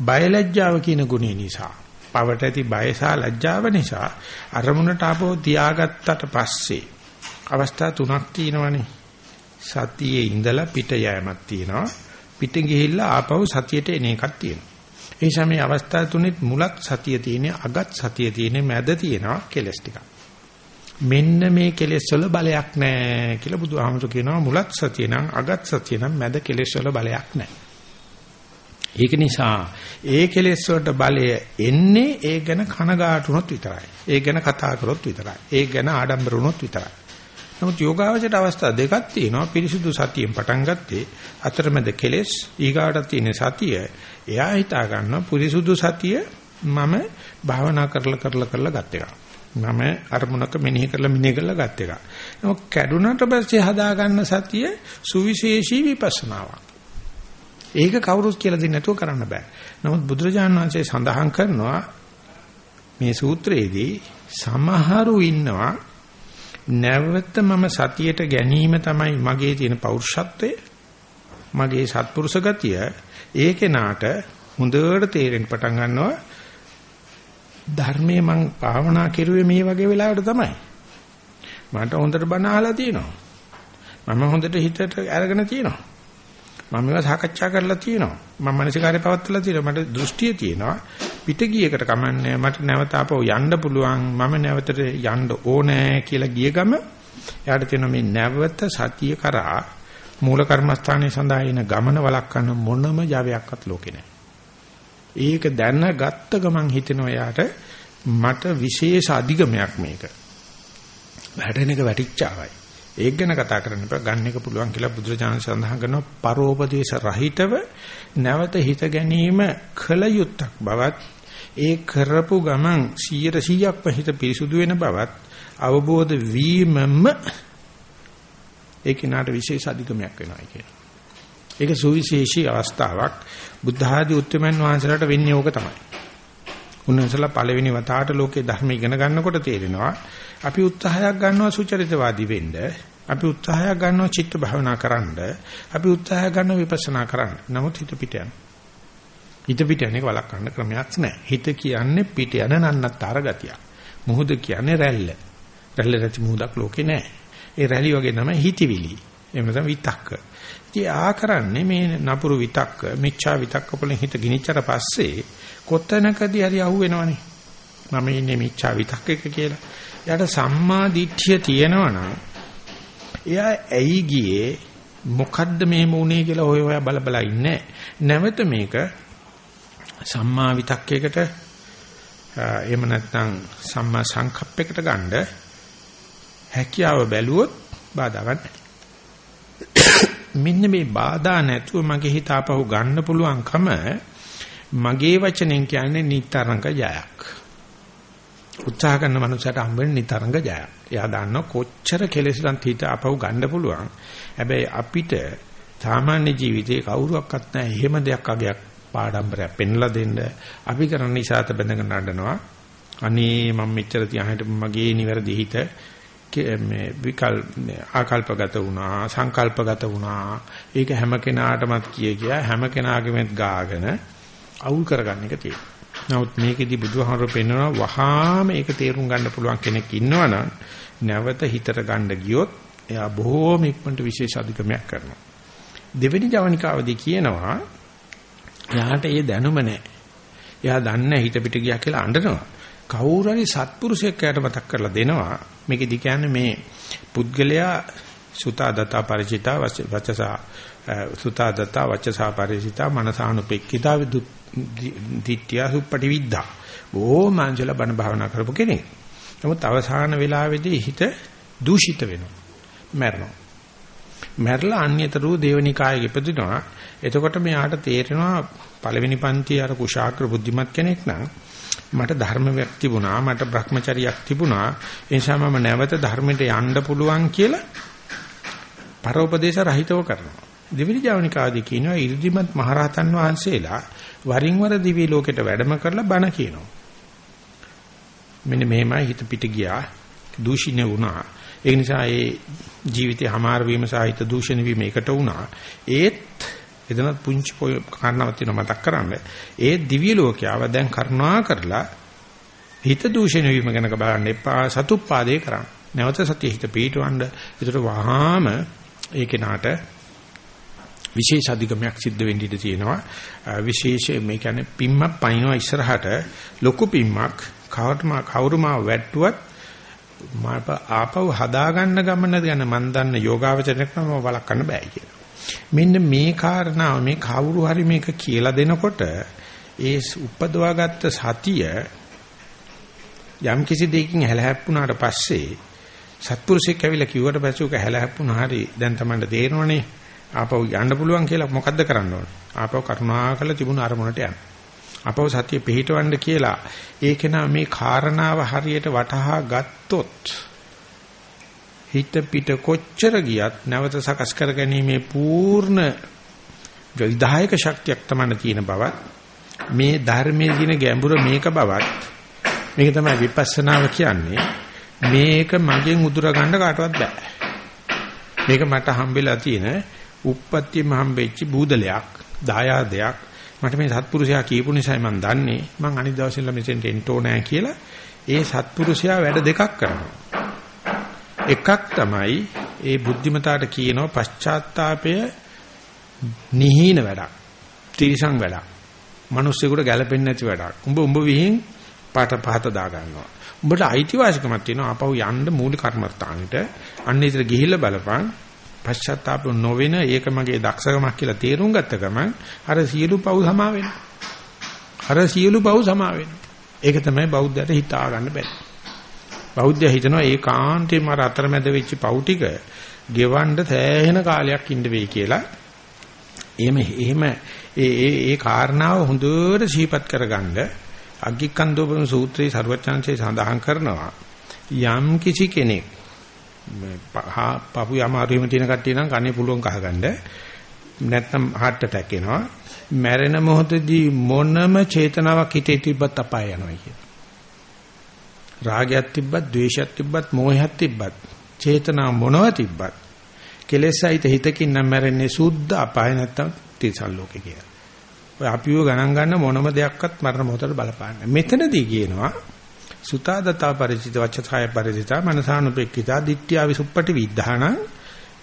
Speaker 1: බයලජ්ජාව කියන ගුණය නිසා පවට ඇති බයසා ලැජ්ජාව නිසා අරමුණට ආපහු තියාගත්තට පස්සේ අවස්ථා තුනක් තියෙනවනේ සතියේ ඉඳලා පිට යෑමක් තියෙනවා. පිට ගිහිල්ලා ආපහු සතියට එන එකක් තියෙනවා. ඒ නිසා මේ අවස්ථා තුනෙත් මුලත් සතිය තියෙන්නේ අගත් සතිය තියෙන්නේ මැද තියෙනවා කෙලස් ටිකක්. මෙන්න මේ කෙලෙස් වල බලයක් නැහැ කියලා බුදුහාමුදුරු කියනවා මුලත් සතිය නම් අගත් සතිය නම් මැද කෙලෙස් වල බලයක් නැහැ. ඒක නිසා ඒ කෙලෙස් වලට බලය එන්නේ ඒ ගැන කනගාටුනොත් විතරයි. ඒ ගැන කතා කරොත් විතරයි. ඒ ගැන ආඩම්බර වුණොත් විතරයි. නමුත් යෝගාවචරයට අවස්ථා දෙකක් තියෙනවා. පිරිසුදු සතියෙන් පටන් ගත්තේ අතරමැද කෙලෙස් ඊගාට තියෙන සතිය. එයා හිතා ගන්නවා පිරිසුදු සතිය මම භාවනා කරලා කරලා කරලා ගත් එකක්. මම අරමුණක මෙනෙහි කරලා මෙනෙහි කරලා ගත් එකක්. නමුත් කැඩුනට පස්සේ හදා ගන්න සතිය සුවිශේෂී විපස්සනාවක්. ඒක කවුරුත් කියලා දෙන්නේ නැතුව කරන්න බෑ. නමුත් බුදුරජාණන් වහන්සේ සඳහන් කරනවා මේ සූත්‍රයේදී සමහරු ඉන්නවා නැවත මම සතියට ගැනීම තමයි මගේ තියෙන පෞරුෂත්වය මගේ සත්පුරුෂ ගතිය ඒ කෙනාට හොඳට තේරෙන්න පටන් ගන්නවා ධර්මයේ මං භාවනා කෙරුවේ මේ වගේ වෙලාවට තමයි. මට හොඳට බණ අහලා තියෙනවා. මම හොඳට හිතට අරගෙන තියෙනවා. මම මේවා සාකච්ඡා කරලා තියෙනවා. මම මානසිකාරය පවත්වලා තියෙනවා. මට දෘෂ්ටිය තියෙනවා. පිට ගියකට කමන්නේ මට නැවත ආපහු යන්න පුළුවන්. මම නැවතට යන්න ඕනේ කියලා ගිය ගම එයාට තියෙන මේ නැවත සතිය කරා මූල කර්මස්ථානයේ සඳහා එන ගමන වළක්වන්න මොනම ජවයක්වත් ලෝකේ නැහැ. ඒක දැනගත්ත ගමන් හිතෙනවා එයාට මට විශේෂ අධිගමයක් මේක. වැටෙන එක වැටිච්චාවයි. ඒක ගැන කතා කරන්න එපා ගන්න එක පුළුවන් කියලා බුදුරජාණන් සඳහන් කරනවා පරෝපදේශ රහිතව නැවත හිත ගැනීම කල යුත්තක් බවත් ඒ කරපු ගමන් 100%ක්ම හිත පිරිසුදු වෙන බවත් අවබෝධ වීමම ඒ කිනාට විශේෂ අධිගමයක් වෙනවා කියලා. ඒක සුවිශේෂී අවස්ථාවක් බුද්ධ ආදී උත්තරමන් වහන්සේලාට වෙන්නේ ඕක තමයි. උන්වහන්සේලා පළවෙනි වතාවට ලෝකේ ධර්ම ඉගෙන ගන්නකොට තේරෙනවා අපි උත්සාහයක් ගන්නවා සුචරිතවාදී වෙන්න. අපි උත්සාහයක් ගන්නවා චිත්ත භාවනා කරන්න. අපි උත්සාහයක් ගන්නවා විපස්සනා කරන්න. නමුත් හිත පිට යනවා. හිත පිට යන එක වළක්වන්න ක්‍රමයක් නැහැ. හිත කියන්නේ පිට යන නන්නතර ගතිය. මුහුද කියන්නේ රැල්ල. රැල්ල නැති මුහුදක් ලෝකේ නැහැ. ඒ රැලි වගේ තමයි හිතවිලි. එහෙම නැත්නම් විතක්ක. ඉතින් ආ කරන්නේ මේ නපුරු විතක්ක, මිච්ඡා විතක්ක වලින් හිත ගිනිච්චට පස්සේ කොතනකදී හරි අහුවෙනවනේ. මම ඉන්නේ මිච්ඡා විතක්කක කියලා. එයාට සම්මා දිට්ඨිය තියෙනවනම් එයා ඇයි ගියේ මොකද්ද මෙහෙම වුනේ කියලා හොය හොයා බල බල ඉන්නේ නැවත මේක සම්මා විතක්කයකට එහෙම නැත්නම් සම්මා සංකප්පයකට ගන්න හැකියාව බැලුවොත් බාධා ගන්න. මෙන්න මේ බාධා නැතුව මගේ හිත ආපහු ගන්න පුළුවන්කම මගේ වචනෙන් කියන්නේ නිතරංග ජයක්. උත්සාහ කරන මනුස්සයට හම්බෙන්නේ නිතරංග ජයක්. එයා දන්න කොච්චර කෙලෙසලන් හිත ආපහු ගන්න පුළුවන්. හැබැයි අපිට සාමාන්‍ය ජීවිතේ කවුරුවක්වත් නැහැ. එහෙම දෙයක් අගයක් පාඩම්බරයක් පෙන්ලා දෙන්න අපි කරන නිසාත බඳගෙන නඩනවා. අනේ මම මෙච්චර තියාහිට මගේ නිවැරදි හිත මේ විකල් ආකල්පගත වුණා සංකල්පගත වුණා. ඒක හැම කෙනාටමත් කිය කියා හැම කෙනාගේමත් ගාගෙන අවුල් කරගන්න එක තියෙනවා. නමුත් මේකෙදි බුදුහාමර පෙන්වනවා වහාම ඒක තේරුම් ගන්න පුළුවන් කෙනෙක් ඉන්නවනම් නැවත හිතට ගන්න ගියොත් එයා බොහෝම ඉක්මනට විශේෂ අධිකමයක් කරනවා. දෙවෙනි ජවනිකාවදී කියනවා එයාට ඒ දැනුම නැහැ. එයා දන්නේ හිත පිට ගියා කියලා අඬනවා. කවුරු හරි සත්පුරුෂයෙක් යාට මතක් කරලා දෙනවා. මේකෙදි කියන්නේ මේ පුද්ගලයා සුතා දතා ಪರಿචිතා වචසා සුතා දතා වචසා ಪರಿචිතා මනසානුපෙක්කිතා දිට්ඨිය සුප්පටි විද්ධා. බොහෝ මංජල බණ භාවනා කරපු කෙනෙක්. නමුත් අවසාන වෙලාවේදී හිත දූෂිත වෙනවා. මැරෙනවා. මැරලා අන්‍යතරු දේවනිකායේ ඉපදිනවා. එතකොට මෙයාට තේරෙනවා පළවෙනි පන්ති අර කුශාග්‍ර බුද්ධිමත් කෙනෙක් නම් මට ධර්මයක් තිබුණා මට Brahmacharyaක් තිබුණා. ඒ නිසා මම නැවත ධර්මයට යන්න පුළුවන් කියලා පරෝපදේශ රහිතව කරනවා. දෙවිලි ජවනිකාදී කියනවා ඉර්ධිමත් මහරහතන් වහන්සේලා වරින් වර දිවි ලෝකෙට වැඩම කරලා බණ කියනවා. මෙන්න මෙහෙමයි හිත පිට ගියා. දූෂිනේ වුණා. ඒ නිසා ඒ ජීවිතේ හමාර වීම සහ හිත දූෂණ වීම එකට වුණා. ඒත් එදනත් පුංචි කාරණාවක් තියෙනවා මතක් කරන්න. ඒ දිව්‍ය ලෝකියාව දැන් කරුණා කරලා හිත දූෂණය වීම ගැන බලන්න එපා සතුප්පාදේ කරන්න. නැවත සතිය හිත පිටවන්න. ඒතර වහාම ඒ කෙනාට විශේෂ අධිගමයක් සිද්ධ වෙන්න ඉඩ තියෙනවා. විශේෂ මේ කියන්නේ පිම්මක් පයින්නවා ඉස්සරහට ලොකු පිම්මක් කවුරුම කවුරුම වැට්ටුවත් මාප ආපහු හදාගන්න ගමන ගැන මන් දන්න යෝගාවචරයක් නම් වළක්වන්න බෑ කියලා. මෙන්න මේ කාරණාව මේ කවුරු හරි මේක කියලා දෙනකොට ඒ උපදවාගත්ත සතිය යම් කිසි දෙයකින් හැලහැප්පුණාට පස්සේ සත්පුරුෂයෙක් ඇවිල්ලා කිව්වට පස්සේ උක හැලහැප්පුණා හරි දැන් තමයි තේරෙනවනේ. ආපහු යන්න පුළුවන් කියලා මොකද්ද කරන්න ඕන? ආපහු කරුණාකර තිබුණ අරමුණට යන්න. ආපහු සතිය පිහිටවන්න කියලා ඒකේනා මේ කාරණාව හරියට වටහා ගත්තොත් හිත පිට කොච්චර ගියත් නැවත සකස් කරගැනීමේ පූර්ණ විධායක ශක්තියක් තමයි තියෙන බවත් මේ ධර්මයේ තියෙන ගැඹුර මේක බවත් මේක තමයි විපස්සනාව කියන්නේ. මේක මගෙන් උදුර ගන්න කාටවත් බෑ. මේක මට හම්බෙලා තියෙන උප්පත්තියම හම්බෙච්ච බූදලයක් දායාදයක්. මට මේ සත්පුරුෂයා කියපු නිසායි මම දන්නේ. මං අනිත් දවසෙල්ලා මෙතෙන්ට එන්න ඕනෑ කියලා. ඒ සත්පුරුෂයා වැඩ දෙකක් කරනවා. එකක් තමයි ඒ බුද්ධිමතාට කියනවා පශ්චාත්තාපය නිහීන වැඩක්. තිරිසන් වැඩක්. මිනිස්සුෙකුට ගැළපෙන්නේ නැති වැඩක්. උඹ උඹ විහිං පාට පහත දා ගන්නවා. උඹට අයිතිවාසිකමක් තියෙනවා ආපහු යන්න මූලික කර්මස්ථානෙට. අන්න ඉතල ගිහිල්ලා බලපන්. පශ්චාත්තාප නොවෙන ඒක මගේ දක්ෂකමක් කියලා තේරුම් ගත්ත ගමන් අර සියලු පව් සමා වෙනවා. අර සියලු පව් සමා වෙනවා. ඒක තමයි බෞද්ධයට හිතා ගන්න බැහැ. බෞද්ධය හිතනවා ඒකාන්තයෙන්ම අර අතරමැද වෙච්ච පව් ටික ගෙවන්න සෑහෙන කාලයක් ඉන්න වෙයි කියලා. එහෙම එහෙම ඒ ඒ ඒ කාරණාව හොඳට සිහිපත් කරගන්න අග්ගිකන්දෝපම සූත්‍රයේ ਸਰවචන්සේ සඳහන් කරනවා යම් කිසි කෙනෙක් පපු යමාරුවෙම තියෙන කට්ටිය නම් කන්නේ පුළුවන් කහගන්න. නැත්නම් heart attack එනවා. මැරෙන මොහොතදී මොනම චේතනාවක් හිතේ තිබ්බත් අපාය යනවා කියන රාගයක් තිබ්බත්, ද්වේෂයක් තිබ්බත්, මෝහයක් තිබ්බත්, චේතනා මොනවා තිබ්බත් කෙලෙසයිත හිතකින් නම් මැරෙන්නේ සුද්ධ අපාය නැත්තම් තිසල් ලෝකේ කියලා. ඔය අපිව ගණන් ගන්න මොනම දෙයක්වත් මරණ මොහොතට බලපාන්නේ. මෙතනදී කියනවා සුතාදතා ಪರಿචිත වච්චසාය ಪರಿචිත මනසානුපෙක්කිතා දිට්ඨිය විසුප්පටි විද්ධාන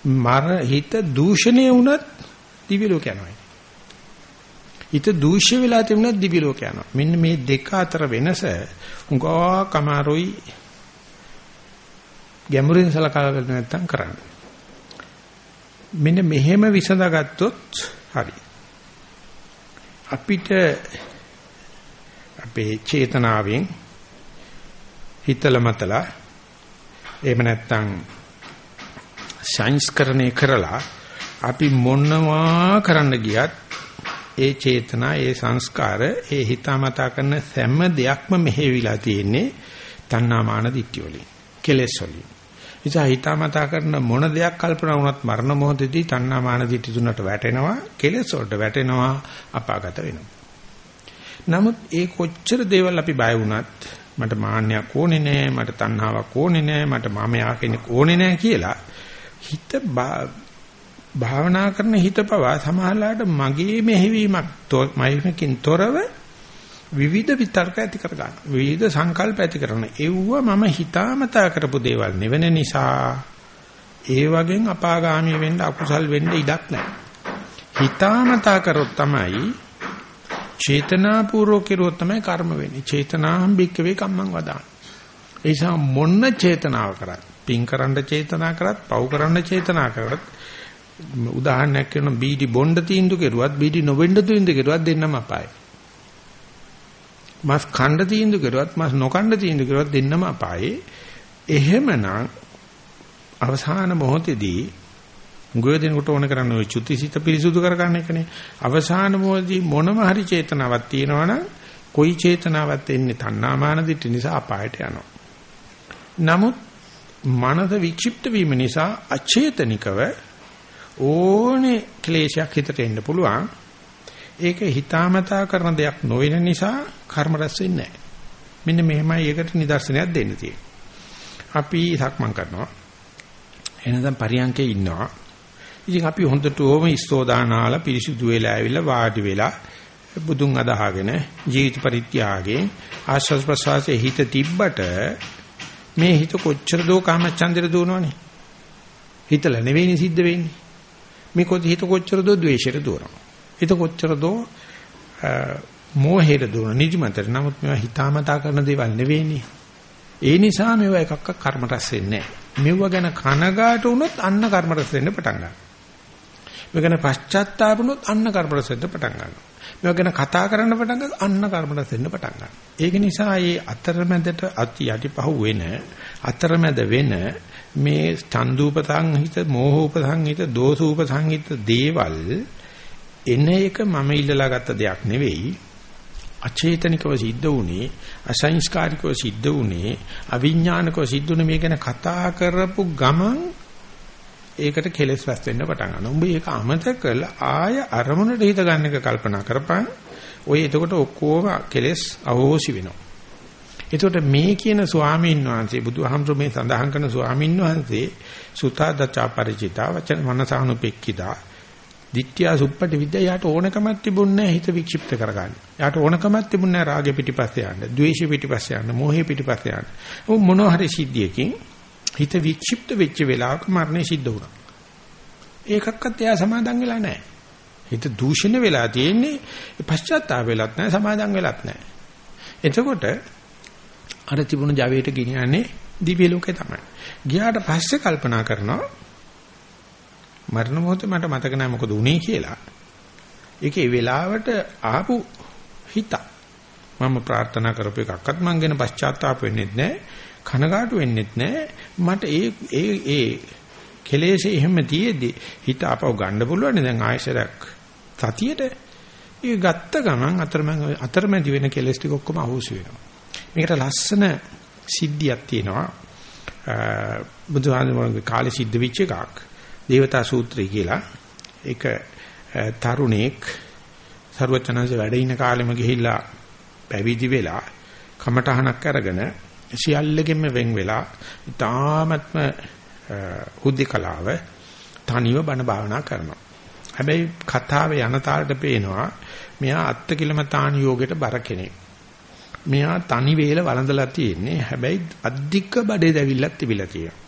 Speaker 1: මර හිත දූෂණය වුණත් දිවි ලෝක යනවා. හිත දූෂ්‍ය වෙලා තිබුණත් දිවි ලෝක යනවා. මෙන්න මේ දෙක අතර වෙනස උගා කමාරුයි ගැඹුරින් සලකලා නැත්තම් කරන්නේ. මෙන්න මෙහෙම විසඳගත්තොත් හරි. අපිට අපේ චේතනාවෙන් හිතල මතලා එහෙම නැත්නම් සංස්කරණය කරලා අපි මොනවා කරන්න ගියත් ඒ චේතනා ඒ සංස්කාර ඒ හිතාමතා කරන හැම දෙයක්ම මෙහෙවිලා තියෙන්නේ තණ්හාමාන දිට්ඨිය වලින් කෙලෙස් වලින් නිසා හිතාමතා කරන මොන දෙයක් කල්පනා වුණත් මරණ මොහොතදී තණ්හා මාන දිටි තුනට වැටෙනවා කෙලෙස් වලට වැටෙනවා අපාගත වෙනවා. නමුත් ඒ කොච්චර දේවල් අපි බය වුණත් මට මාන්නයක් ඕනේ නෑ මට තණ්හාවක් ඕනේ නෑ මට මමයා කෙනෙක් ඕනේ නෑ කියලා හිත භාවනා කරන හිත පවා සමහරලාට මගේ මෙහෙවීමක් මයිමකින් තොරව විවිධ විතර්ක ඇති කර ගන්න. විවිධ සංකල්ප ඇති කරන. ඒව මම හිතාමතා කරපු දේවල් නෙවෙන නිසා ඒ වගේ අපාගාමී වෙන්න අකුසල් වෙන්න ඉඩක් නැහැ. හිතාමතා කරොත් තමයි චේතනාපූර්වක කෙරුවොත් තමයි කර්ම වෙන්නේ. චේතනාහම් බික්කවේ කම්මං වදාන. ඒ නිසා මොන්න චේතනාව කරත්, පින් කරන්න චේතනා කරත්, පව් කරන්න චේතනා කරත් උදාහරණයක් කරන බීඩි බොණ්ඩ තීන්දුව කෙරුවත් බීඩි නොබෙන්න තීන්දුව කෙරුවත් දෙන්නම අපායයි. මස් ඛණ්ඩ තීන්දුව කරුවත් මස් නොකණ්ඩ තීන්දුව කරුවත් දෙන්නම අපායේ. එහෙමනම් අවසාන මොහොතේදී ගොය දෙනකොට ඕන කරන්නේ ওই චුතිසිත පිරිසුදු කරගන්න එකනේ. අවසාන මොහොතදී මොනම හරි චේතනාවක් තියෙනවනම් કોઈ චේතනාවක් එන්නේ තණ්හාමාන දිට්ඨි නිසා අපායට යනවා. නමුත් මනස වික්ෂිප්ත වීම නිසා අචේතනිකව ඕනේ ක්ලේශයක් හිතට එන්න පුළුවන්. ඒක හිතාමතා කරන දෙයක් නොවන නිසා කර්ම රැස් වෙන්නේ නැහැ. මෙන්න මෙහෙමයි ඒකට නිදර්ශනයක් දෙන්න තියෙන්නේ. අපි සක්මන් කරනවා. එනනම් පරියන්කේ ඉන්නවා. ඉතින් අපි හොඳට ඕම ඉස්සෝදානාලා පිරිසිදු වෙලා ඇවිල්ලා වාඩි වෙලා බුදුන් අදහගෙන ජීවිත පරිත්‍යාගයෙන් ආශ්වාස ප්‍රශ්වාසයේ හිත තිබ්බට මේ හිත කොච්චර දෝ කාමචන්දර දුවනවනේ. හිතලා නෙවෙයිනේ සිද්ධ වෙන්නේ. මේ කොහොද හිත කොච්චර දෝ ද්වේෂයට දුවනවා. හිත කොච්චර දෝ මෝහයට දුවන නිදිමතට. නමුත් මේවා හිතාමතා කරන දේවල් නෙවෙයිනේ. ඒ නිසා මේවා එකක්ක කර්ම රැස් වෙන්නේ නැහැ. මෙවුව ගැන කනගාටු වුණොත් අන්න කර්ම රැස් වෙන්න පටන් ගන්නවා. මේ ගැන පශ්චාත්තාප වුණොත් අන්න කර්ම රැස් වෙන්න පටන් ගන්නවා. මේවා ගැන කතා කරන්න පටන් ගත්තොත් අන්න කර්ම රැස් වෙන්න පටන් ගන්නවා. ඒක නිසා මේ අතරමැදට අති යටිපහුව වෙන අතරමැද වෙන මේ චන්දුපසංහිත මෝහෝපසංහිත දෝසූපසංහිත දේවල් එන එක මම ඉල්ලලා ගත්ත දෙයක් නෙවෙයි අචේතනිකව සිද්ධ වුණේ අසංස්කාරිකව සිද්ධ වුණේ අවිඥානිකව සිද්ධ වුණේ මේ ගැන කතා කරපු ගමන් ඒකට කෙලස් රැස් වෙන්න පටන් ගන්නවා. උඹ ඒක අමතක කරලා ආය අරමුණට හිත ගන්න එක කල්පනා කරපන්. ඔය එතකොට ඔක්කොම කෙලස් අහෝසි වෙනවා. එතකොට මේ කියන ස්වාමීන් වහන්සේ බුදුහාමුදුරුවෝ මේ සඳහන් කරන ස්වාමීන් වහන්සේ සුතා දචා ಪರಿචිතා වචන මනසානුපෙක්කිතා ditthiya suppati vidya යාට ඕනකමක් තිබුණේ හිත වික්ෂිප්ත කරගන්න. යාට ඕනකමක් තිබුණේ රාගෙ පිටිපස්සේ යන්න, ද්වේෂෙ පිටිපස්සේ යන්න, මොහෙ පිටිපස්සේ යන්න. ඔව් මොනවා හරි සිද්ධියකින් හිත වික්ෂිප්ත වෙච්ච වෙලාවක මරණය සිද්ධ වුණා. ඒකක්වත් එයා සමාදන් වෙලා නැහැ. හිත දූෂණය වෙලා තියෙන්නේ පශ්චාත්තාප වෙලත් නැහැ, සමාදන් වෙලත් නැහැ. එතකොට අර තිබුණු Javaට ගෙනියන්නේ දිව්‍ය ලෝකේ තමයි. ගියාට පස්සේ කල්පනා කරනවා මරණ මොහොතේ මට මතක නැහැ මොකද උනේ කියලා. ඒකේ වෙලාවට ආපු හිත මම ප්‍රාර්ථනා කරපු එකක්වත් මං ගැන පශ්චාත්තාප වෙන්නේ නැහැ. කනගාටු වෙන්නෙත් නැහැ. මට ඒ ඒ ඒ කෙලෙසේ එහෙම තියේදී හිත අපව ගන්න පුළුවන් දැන් ආයශරයක් සතියට ඒ ගත්ත ගමන් අතරමැද අතරමැදි වෙන කෙලස් ටික ඔක්කොම අහුසු වෙනවා. මේකට ලස්සන සිද්ධියක් තියෙනවා. බුදුහාමුදුරුවෝ කාලේ සිද්ධ වෙච්ච එකක්. දේවතා සූත්‍රය කියලා. ඒක තරුණෙක් ਸਰවචනanse වැඩ ඉන කාලෙම ගිහිල්ලා පැවිදි වෙලා කමටහනක් අරගෙන සියල්ලගෙම වෙන් වෙලා ඊ타මත්ම හුද්ධි කලාව තනිව බණ භාවනා කරනවා. හැබැයි කතාවේ යන තාලට පේනවා මෙයා අත්ති කිලමතාණ යෝගයට බර කෙනෙක්. මෙයා තනි වේල වළඳලා තියෙන්නේ. හැබැයි අධික බඩේ දැවිල්ලක් තිබිලා තියෙනවා.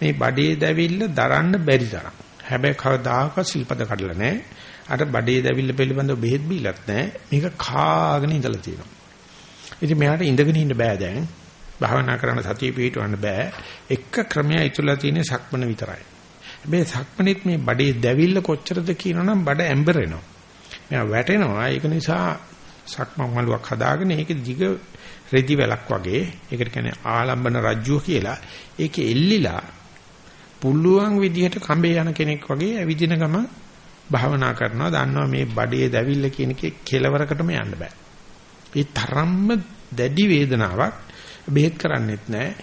Speaker 1: මේ බඩේ දැවිල්ල දරන්න බැරි තරම්. හැබැයි කවදාකවත් සිල්පද කඩලා නැහැ. අර බඩේ දැවිල්ල පිළිබඳව බෙහෙත් බීලත් නැහැ. මේක කාගෙන ඉඳලා තියෙනවා. ඉතින් මෙයාට ඉඳගෙන ඉන්න බෑ දැන්. භාවනා කරන්න සතිය පිටවන්න බෑ. එක ක්‍රමයක් ඉතුරුලා තියෙන්නේ සක්මන විතරයි. හැබැයි සක්මනෙත් මේ බඩේ දැවිල්ල කොච්චරද කියනනම් බඩ ඇඹරෙනවා. මෙයා වැටෙනවා. ඒක නිසා සක්මන් මළුවක් හදාගෙන ඒකේ දිග රෙදි වැලක් වගේ ඒකට කියන්නේ ආලම්බන රජ්ජුව කියලා. ඒකේ එල්ලිලා පුළුවන් විදිහට කඹේ යන කෙනෙක් වගේ ඇවිදින ගම භාවනා කරනවා. දන්නවා මේ බඩේ දැවිල්ල කියන එකේ කෙලවරකටම යන්න බෑ. ඒ තරම්ම දැඩි වේදනාවක් බෙහෙත් කරන්නෙත් නැහැ.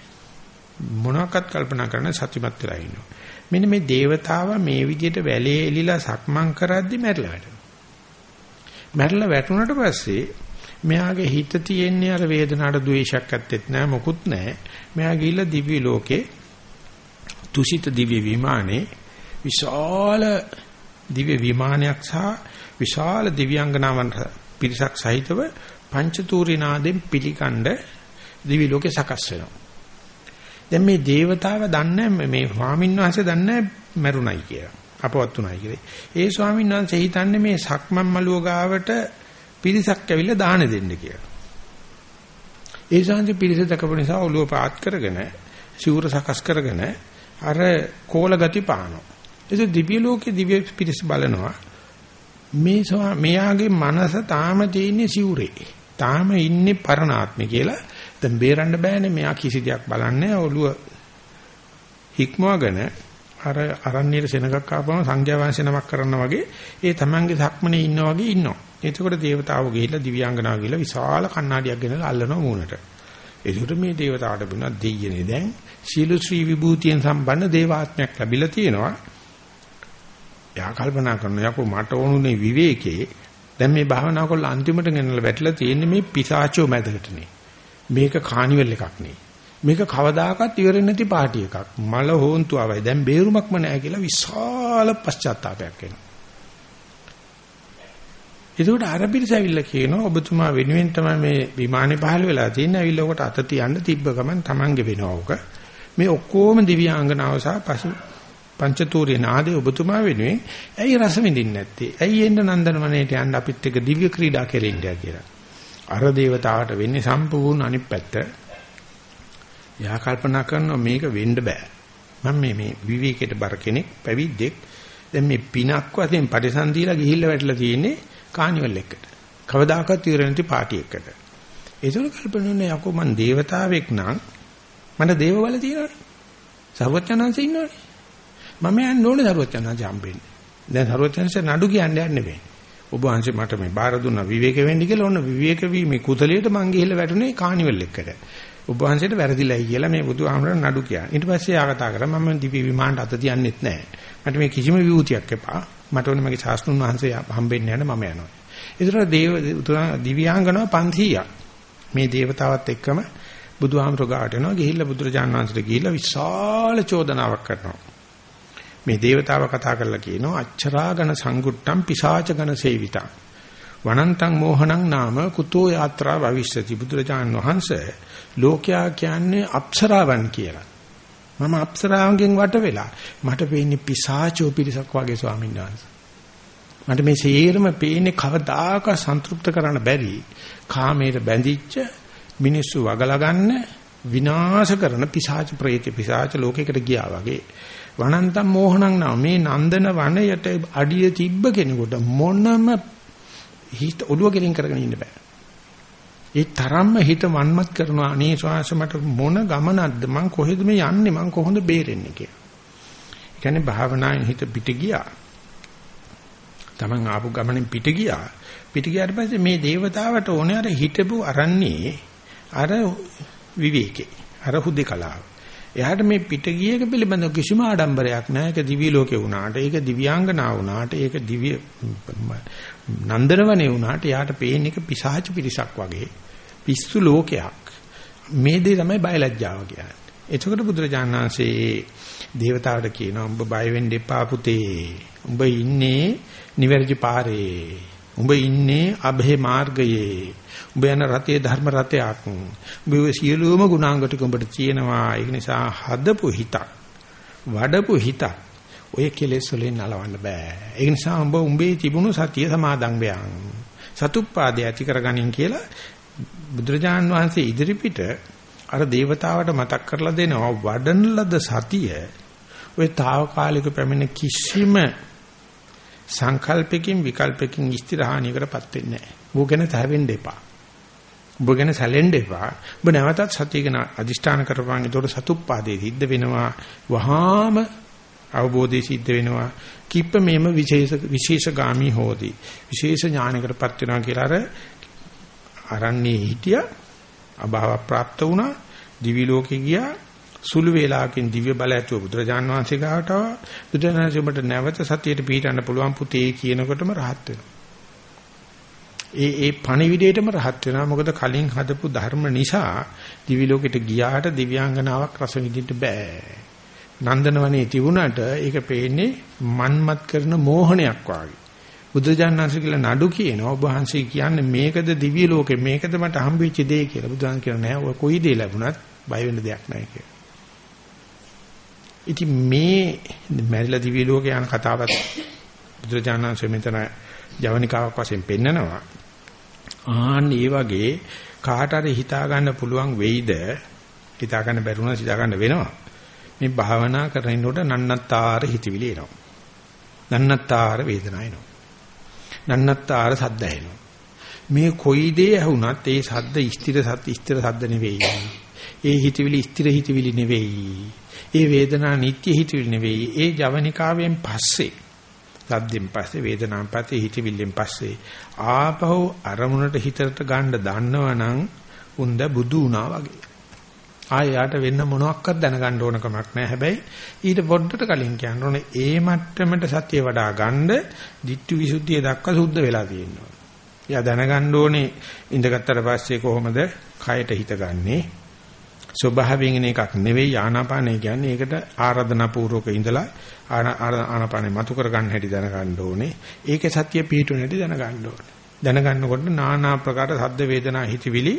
Speaker 1: මොනවාක්වත් කල්පනා කරන්න සතිමත් වෙලා ඉන්නවා. මෙන්න මේ దేవතාව මේ විදිහට වැලේ එලිලා සක්මන් කරද්දි මැරිලා වැටෙනවා. මැරිලා වැටුණට පස්සේ මෙයාගේ හිත තියෙන්නේ අර වේදනාවට ද්වේෂයක් ඇත්තෙත් නැහැ මොකුත් නැහැ. මෙයා ගිහිල්ලා දිව්‍ය ලෝකේ තුසිත දිව්‍ය විමානේ විශාල දිව්‍ය විමානයක් සහ විශාල දිව්‍යාංගනාවන් පිරිසක් සහිතව පංචතූරිනාදෙන් පිළිකණ්ඩ දිවි ලෝකේ සකස් වෙනවා. දැන් මේ దేవතාව දන්නේ මේ ස්වාමීන් වහන්සේ දන්නේ මරුණයි කියලා. අපවත් උනායි කියලා. ඒ ස්වාමීන් වහන්සේ හිතන්නේ මේ සක්මන් මළුව ගාවට පිරිසක් ඇවිල්ලා දාන දෙන්න කියලා. ඒ ශාන්ති පිරිස දකපු නිසා ඔළුව පාත් කරගෙන සිවුර සකස් කරගෙන අර කෝල ගති පානවා. ඒක දිව්‍ය ලෝකේ දිව්‍ය පිරිස බලනවා. මේ මෙයාගේ මනස තාම තියෙන්නේ සිවුරේ. තාම ඉන්නේ පරණාත්මේ කියලා දැන් බේරන්න බෑනේ මෙයා කිසි දෙයක් බලන්නේ ඔළුව හික්මවගෙන අර අරණ්‍යයේ සෙනගක් ආපම සංඝයා වහන්සේ නමක් කරනවා වගේ ඒ තමන්ගේ සක්මනේ ඉන්නා වගේ ඉන්නවා. එතකොට දේවතාවෝ ගිහිල්ලා දිව්‍යාංගනාව ගිහිල්ලා විශාල කණ්ණාඩියක් ගෙනලා අල්ලනවා මූණට. ඒකට මේ දේවතාවට බුණා දෙයියනේ දැන් සීල ශ්‍රී විභූතියෙන් සම්බන්ධ දේවාත්මයක් ලැබිලා තියෙනවා. එයා කල්පනා කරනවා යකෝ මට ඕනුනේ විවේකේ දැන් මේ භාවනා කරලා අන්තිමට ගෙනල්ලා වැටලා තියෙන්නේ මේ පිසාචෝ මැදකටනේ. මේක කානිවල් එකක් නෙයි. මේක කවදාකවත් ඉවරෙන්නේ නැති පාටි එකක්. මල හොන්තුවයි. දැන් බේරුමක්ම නැහැ කියලා විශාල පශ්චාත්තාවයක් එනවා. ඒකට අර පිරිස ඇවිල්ලා කියනවා ඔබතුමා වෙනුවෙන් තමයි මේ විමානේ පහළ වෙලා තියෙන්නේ. ඇවිල්ලා ඔකට අත තියන්න තිබ්බ ගමන් Tamange වෙනවා ඔක. මේ ඔක්කොම දිව්‍යාංගනාව සහ පසු පංචතූරිය නාදේ ඔබතුමා වෙනුවෙන් ඇයි රස විඳින්නේ නැත්තේ? ඇයි එන්න නන්දනවනේට යන්න අපිත් එක්ක දිව්‍ය ක්‍රීඩා කෙරෙන්නේ කියලා. අර දේවතාවට වෙන්නේ සම්පූර්ණ අනිත් පැත්ත. යා කල්පනා කරනවා මේක වෙන්න බෑ. මම මේ මේ විවේකයට බර කෙනෙක් පැවිද්දෙක්. දැන් මේ පිනක් වශයෙන් පරිසන්දීලා ගිහිල්ලා වැටලා තියෙන්නේ කානිවල් එකට. කවදාකවත් ඉවර නැති පාටි එකට. ඒතර කල්පනානේ යකෝ මං දේවතාවෙක් නම් මට දේව බල තියෙනවනේ. සර්වඥාන්සේ ඉන්නවනේ. මම යන්න ඕනේ සර්වඥාන්සේ හම්බෙන්නේ. දැන් සර්වඥාන්සේ නඩු කියන්නේ නෙමෙයි. ඔබ වහන්සේ මට මේ බාර දුන්නා විවේක වෙන්න කියලා ඔන්න විවේක වීමේ කුතලියට මං ගිහිල්ලා වැටුනේ කානිවල් එකට. ඔබ වහන්සේට වැරදිලයි කියලා මේ බුදුහාමරණ නඩු කියන. ඊට පස්සේ ආ කතා කරා මම දිවි විමානට අත තියන්නෙත් නැහැ. මට මේ කිසිම විවෘතියක් එපා. මට ඕනේ මගේ ශාස්ත්‍රුන් වහන්සේ හම්බෙන්න යන මම යනවා. ඒතර දේව දිව්‍යාංගනව 500ක්. මේ దేవතාවත් එක්කම බුදුහාමරෝ ගාට එනවා. ගිහිල්ලා බුදුරජාණන් වහන්සේට ගිහිල්ලා විශාල චෝදනාවක් කරනවා. මේ దేవතාව කතා කරලා කියනවා අච්චරාගණ සංගුට්ටම් පිසාච ගණ සේවිතං වනන්තං මෝහණං නාම කුතෝ යාත්‍රා භවිෂ්‍යති බුදුරජාණන් වහන්සේ ලෝකයා කියන්නේ අප්සරාවන් කියලා. මම අප්සරාවන්ගෙන් වට වෙලා මට පේන්නේ පිසාචෝ පිරිසක් වගේ ස්වාමීන් වහන්සේ. මට මේ සේරම පේන්නේ කවදාක සන්තුෂ්ත කරන්න බැරි කාමයට බැඳිච්ච මිනිස්සු වගලා ගන්න විනාශ කරන පිසාච ප්‍රේත පිසාච ලෝකයකට ගියා වගේ වනන්තම් මෝහණං නා මේ නන්දන වනයට අඩිය තිබ්බ කෙනෙකුට මොනම හිත ඔළුව ගෙලින් කරගෙන ඉන්න බෑ. ඒ තරම්ම හිත වන්මත් කරනවා අනේ ශ්වාස මට මොන ගමනක්ද මං කොහෙද මේ යන්නේ මං කොහොමද බේරෙන්නේ කියලා. ඒ කියන්නේ භාවනාවෙන් හිත පිට ගියා. Taman ආපු ගමනෙන් පිට ගියා. පිට ගියාට පස්සේ මේ దేవතාවට ඕනේ අර හිටපු අරන්නේ අර විවේකේ. අර හුදේකලාව. එයාට මේ පිට ගියක පිළිබඳ කිසිම ආඩම්බරයක් නැහැ. ඒක දිව්‍ය ලෝකේ වුණාට, ඒක දිව්‍යාංගනා වුණාට, ඒක දිව්‍ය නන්දනවනේ වුණාට යාට පේන එක පිසාච පිරිසක් වගේ පිස්සු ලෝකයක්. මේ දේ තමයි බයලජ්ජාව කියන්නේ. එතකොට බුදුරජාණන් වහන්සේ දේවතාවට කියනවා උඹ බය වෙන්න එපා පුතේ. උඹ ඉන්නේ නිවැරදි පාරේ. උඹ ඉන්නේ අභේ මාර්ගයේ. උඹ යන රතේ ධර්ම රතයක්. උඹ සියලුම ගුණාංග ටික උඹට තියෙනවා. ඒ නිසා හදපු හිතක්. වඩපු හිතක් ඔය කෙලෙස් වලින් නලවන්න බෑ. ඒ නිසා උඹ උඹේ තිබුණු සතිය සමාදන් වෙයන්. සතුප්පාදේ ඇති කරගනින් කියලා බුදුරජාන් වහන්සේ ඉදිරිපිට අර దేవතාවට මතක් කරලා දෙනවා වඩන ලද සතිය ඔය తాවකාලික පැමිණ කිසිම සංකල්පකින් විකල්පකින් ස්ථිරහානියකටපත් වෙන්නේ නැහැ. ඌ ගැන තැවෙන්න එපා. ඔබ ගැන සැලෙන්න එපා. ඔබ නැවතත් සතිය ගැන අදිෂ්ඨාන කරපන්. ඒතකොට සතුප්පාදේ සිද්ධ වෙනවා. වහාම අවබෝධය සිද්ධ වෙනවා. කිප්ප මේම විශේෂ විශේෂ ගාමි හෝති. විශේෂ ඥානකටපත් වෙනවා කියලා අර අරන්නේ හිටියා. අභාව ප්‍රාප්ත වුණා. දිවි ලෝකේ ගියා. සුළු වේලාවකින් දිව්‍ය බල ඇතුව බුදුරජාන් වහන්සේ ගාවට ආවා. බුදුරජාණන් වහන්සේ නැවත සතියට පිටින්න පුළුවන් පුතේ කියනකොටම rahat ඒ ඒ පණිවිඩයටම rahat වෙනවා. මොකද කලින් හදපු ධර්ම නිසා දිවි ලෝකෙට ගියාට දිව්‍යාංගනාවක් රස විඳින්න බෑ. නන්දනවනේ තිබුණාට ඒක පේන්නේ මන්මත් කරන මෝහණයක් වාගේ. බුදුජානනාංශ කියලා නඩු කියනවා ඔබ වහන්සේ කියන්නේ මේකද දිව්‍ය ලෝකේ මේකද මට හම්බෙච්ච දේ කියලා. බුදුහාම කියනවා නෑ ඔය කොයි දේ ලැබුණත් බය වෙන්න දෙයක් නෑ කියලා. ඉතින් මේ මැරිලා දිව්‍ය ලෝකේ යන කතාවත් බුදුජානනාංශ මෙතන ජවනිකාවක් වශයෙන් පෙන්නනවා. ආන් ඒ වගේ කාට හරි හිතා ගන්න පුළුවන් වෙයිද හිතා ගන්න බැරුණා හිතා ගන්න වෙනවා. මේ භාවනා කරනකොට නන්නත්තාර හිතවිලි එනවා. නන්නත්තාර වේදනා එනවා. නන්නත්තාර සද්ද එනවා. මේ කොයි දේ ඇහුණත් ඒ සද්ද ස්ථිර සත් ස්ථිර සද්ද නෙවෙයි. ඒ හිතවිලි ස්ථිර හිතවිලි නෙවෙයි. ඒ වේදනා නිට්ටය හිතවිලි නෙවෙයි. ඒ ජවනිකාවෙන් පස්සේ සද්දෙන් පස්සේ වේදනාවෙන් පස්සේ හිතවිල්ලෙන් පස්සේ ආපහු අරමුණට හිතට ගන්න දන්නවනම් උන්ද බුදු වුණා වගේ. ආයෙ වෙන්න මොනවත් දැනගන්න ඕන කමක් නැහැ. හැබැයි ඊට පොඩ්ඩට කලින් කියන්න ඕනේ ඒ මට්ටමට සතිය වඩා ගන්න ditthi visuddhiය දක්වා සුද්ධ වෙලා තියෙනවා. එයා දැනගන්න ඕනේ ඉඳගත්තට පස්සේ කොහොමද කයට හිත ගන්නෙ. ස්වභාවයෙන් එකක් නෙවෙයි ආනාපානය කියන්නේ ඒකට ආරාධනා පූර්වක ඉඳලා ආනාපානෙ මතු කර ගන්න හැටි දැනගන්න ඕනේ. ඒකේ සතිය පිහිටුන හැටි දැනගන්න ඕනේ. දැනගන්නකොට নানা ආකාර සද්ද වේදනා හිතවිලි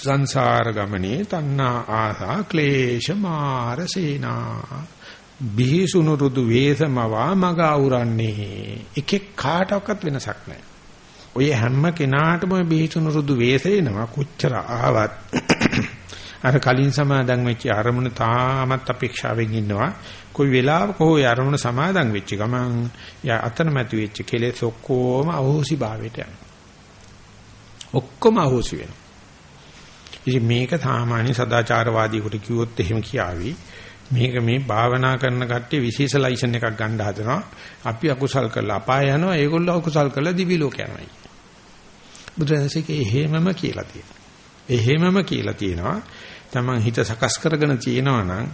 Speaker 1: සංසාර ගමනේ තණ්හා ආසා ක්ලේශ මාර සේනා බිහිසුණු රුදු වේසමවා මග අවරන්නේ එකෙක් කාටවත් වෙනසක් නැහැ. ඔය හැම කෙනාටම බිහිසුණු රුදු වේසේනවා කොච්චර ආවත් අර කලින් සමාදන් වෙච්ච අරමුණ තාමත් අපේක්ෂාවෙන් ඉන්නවා. කොයි වෙලාවක හෝ අරමුණ සමාදන් වෙච්ච ගමන් යා අතනමැති වෙච්ච කෙලෙස් ඔක්කොම අහෝසි භාවයට යනවා. ඔක්කොම අහෝසි වෙනවා. ඉතින් මේක සාමාන්‍ය සදාචාරවාදීකට කිව්වොත් එහෙම කියාවි. මේක මේ භාවනා කරන කට්ටිය විශේෂ ලයිසන් එකක් ගන්න හදනවා. අපි අකුසල් කරලා අපාය යනවා. ඒගොල්ලෝ අකුසල් කරලා දිවි ලෝක යනවා. බුදුරජාණන්සේක එහෙමම කියලා තියෙනවා. එහෙමම කියලා තියෙනවා. තමන් හිත සකස් කරගෙන තියෙනවා නම්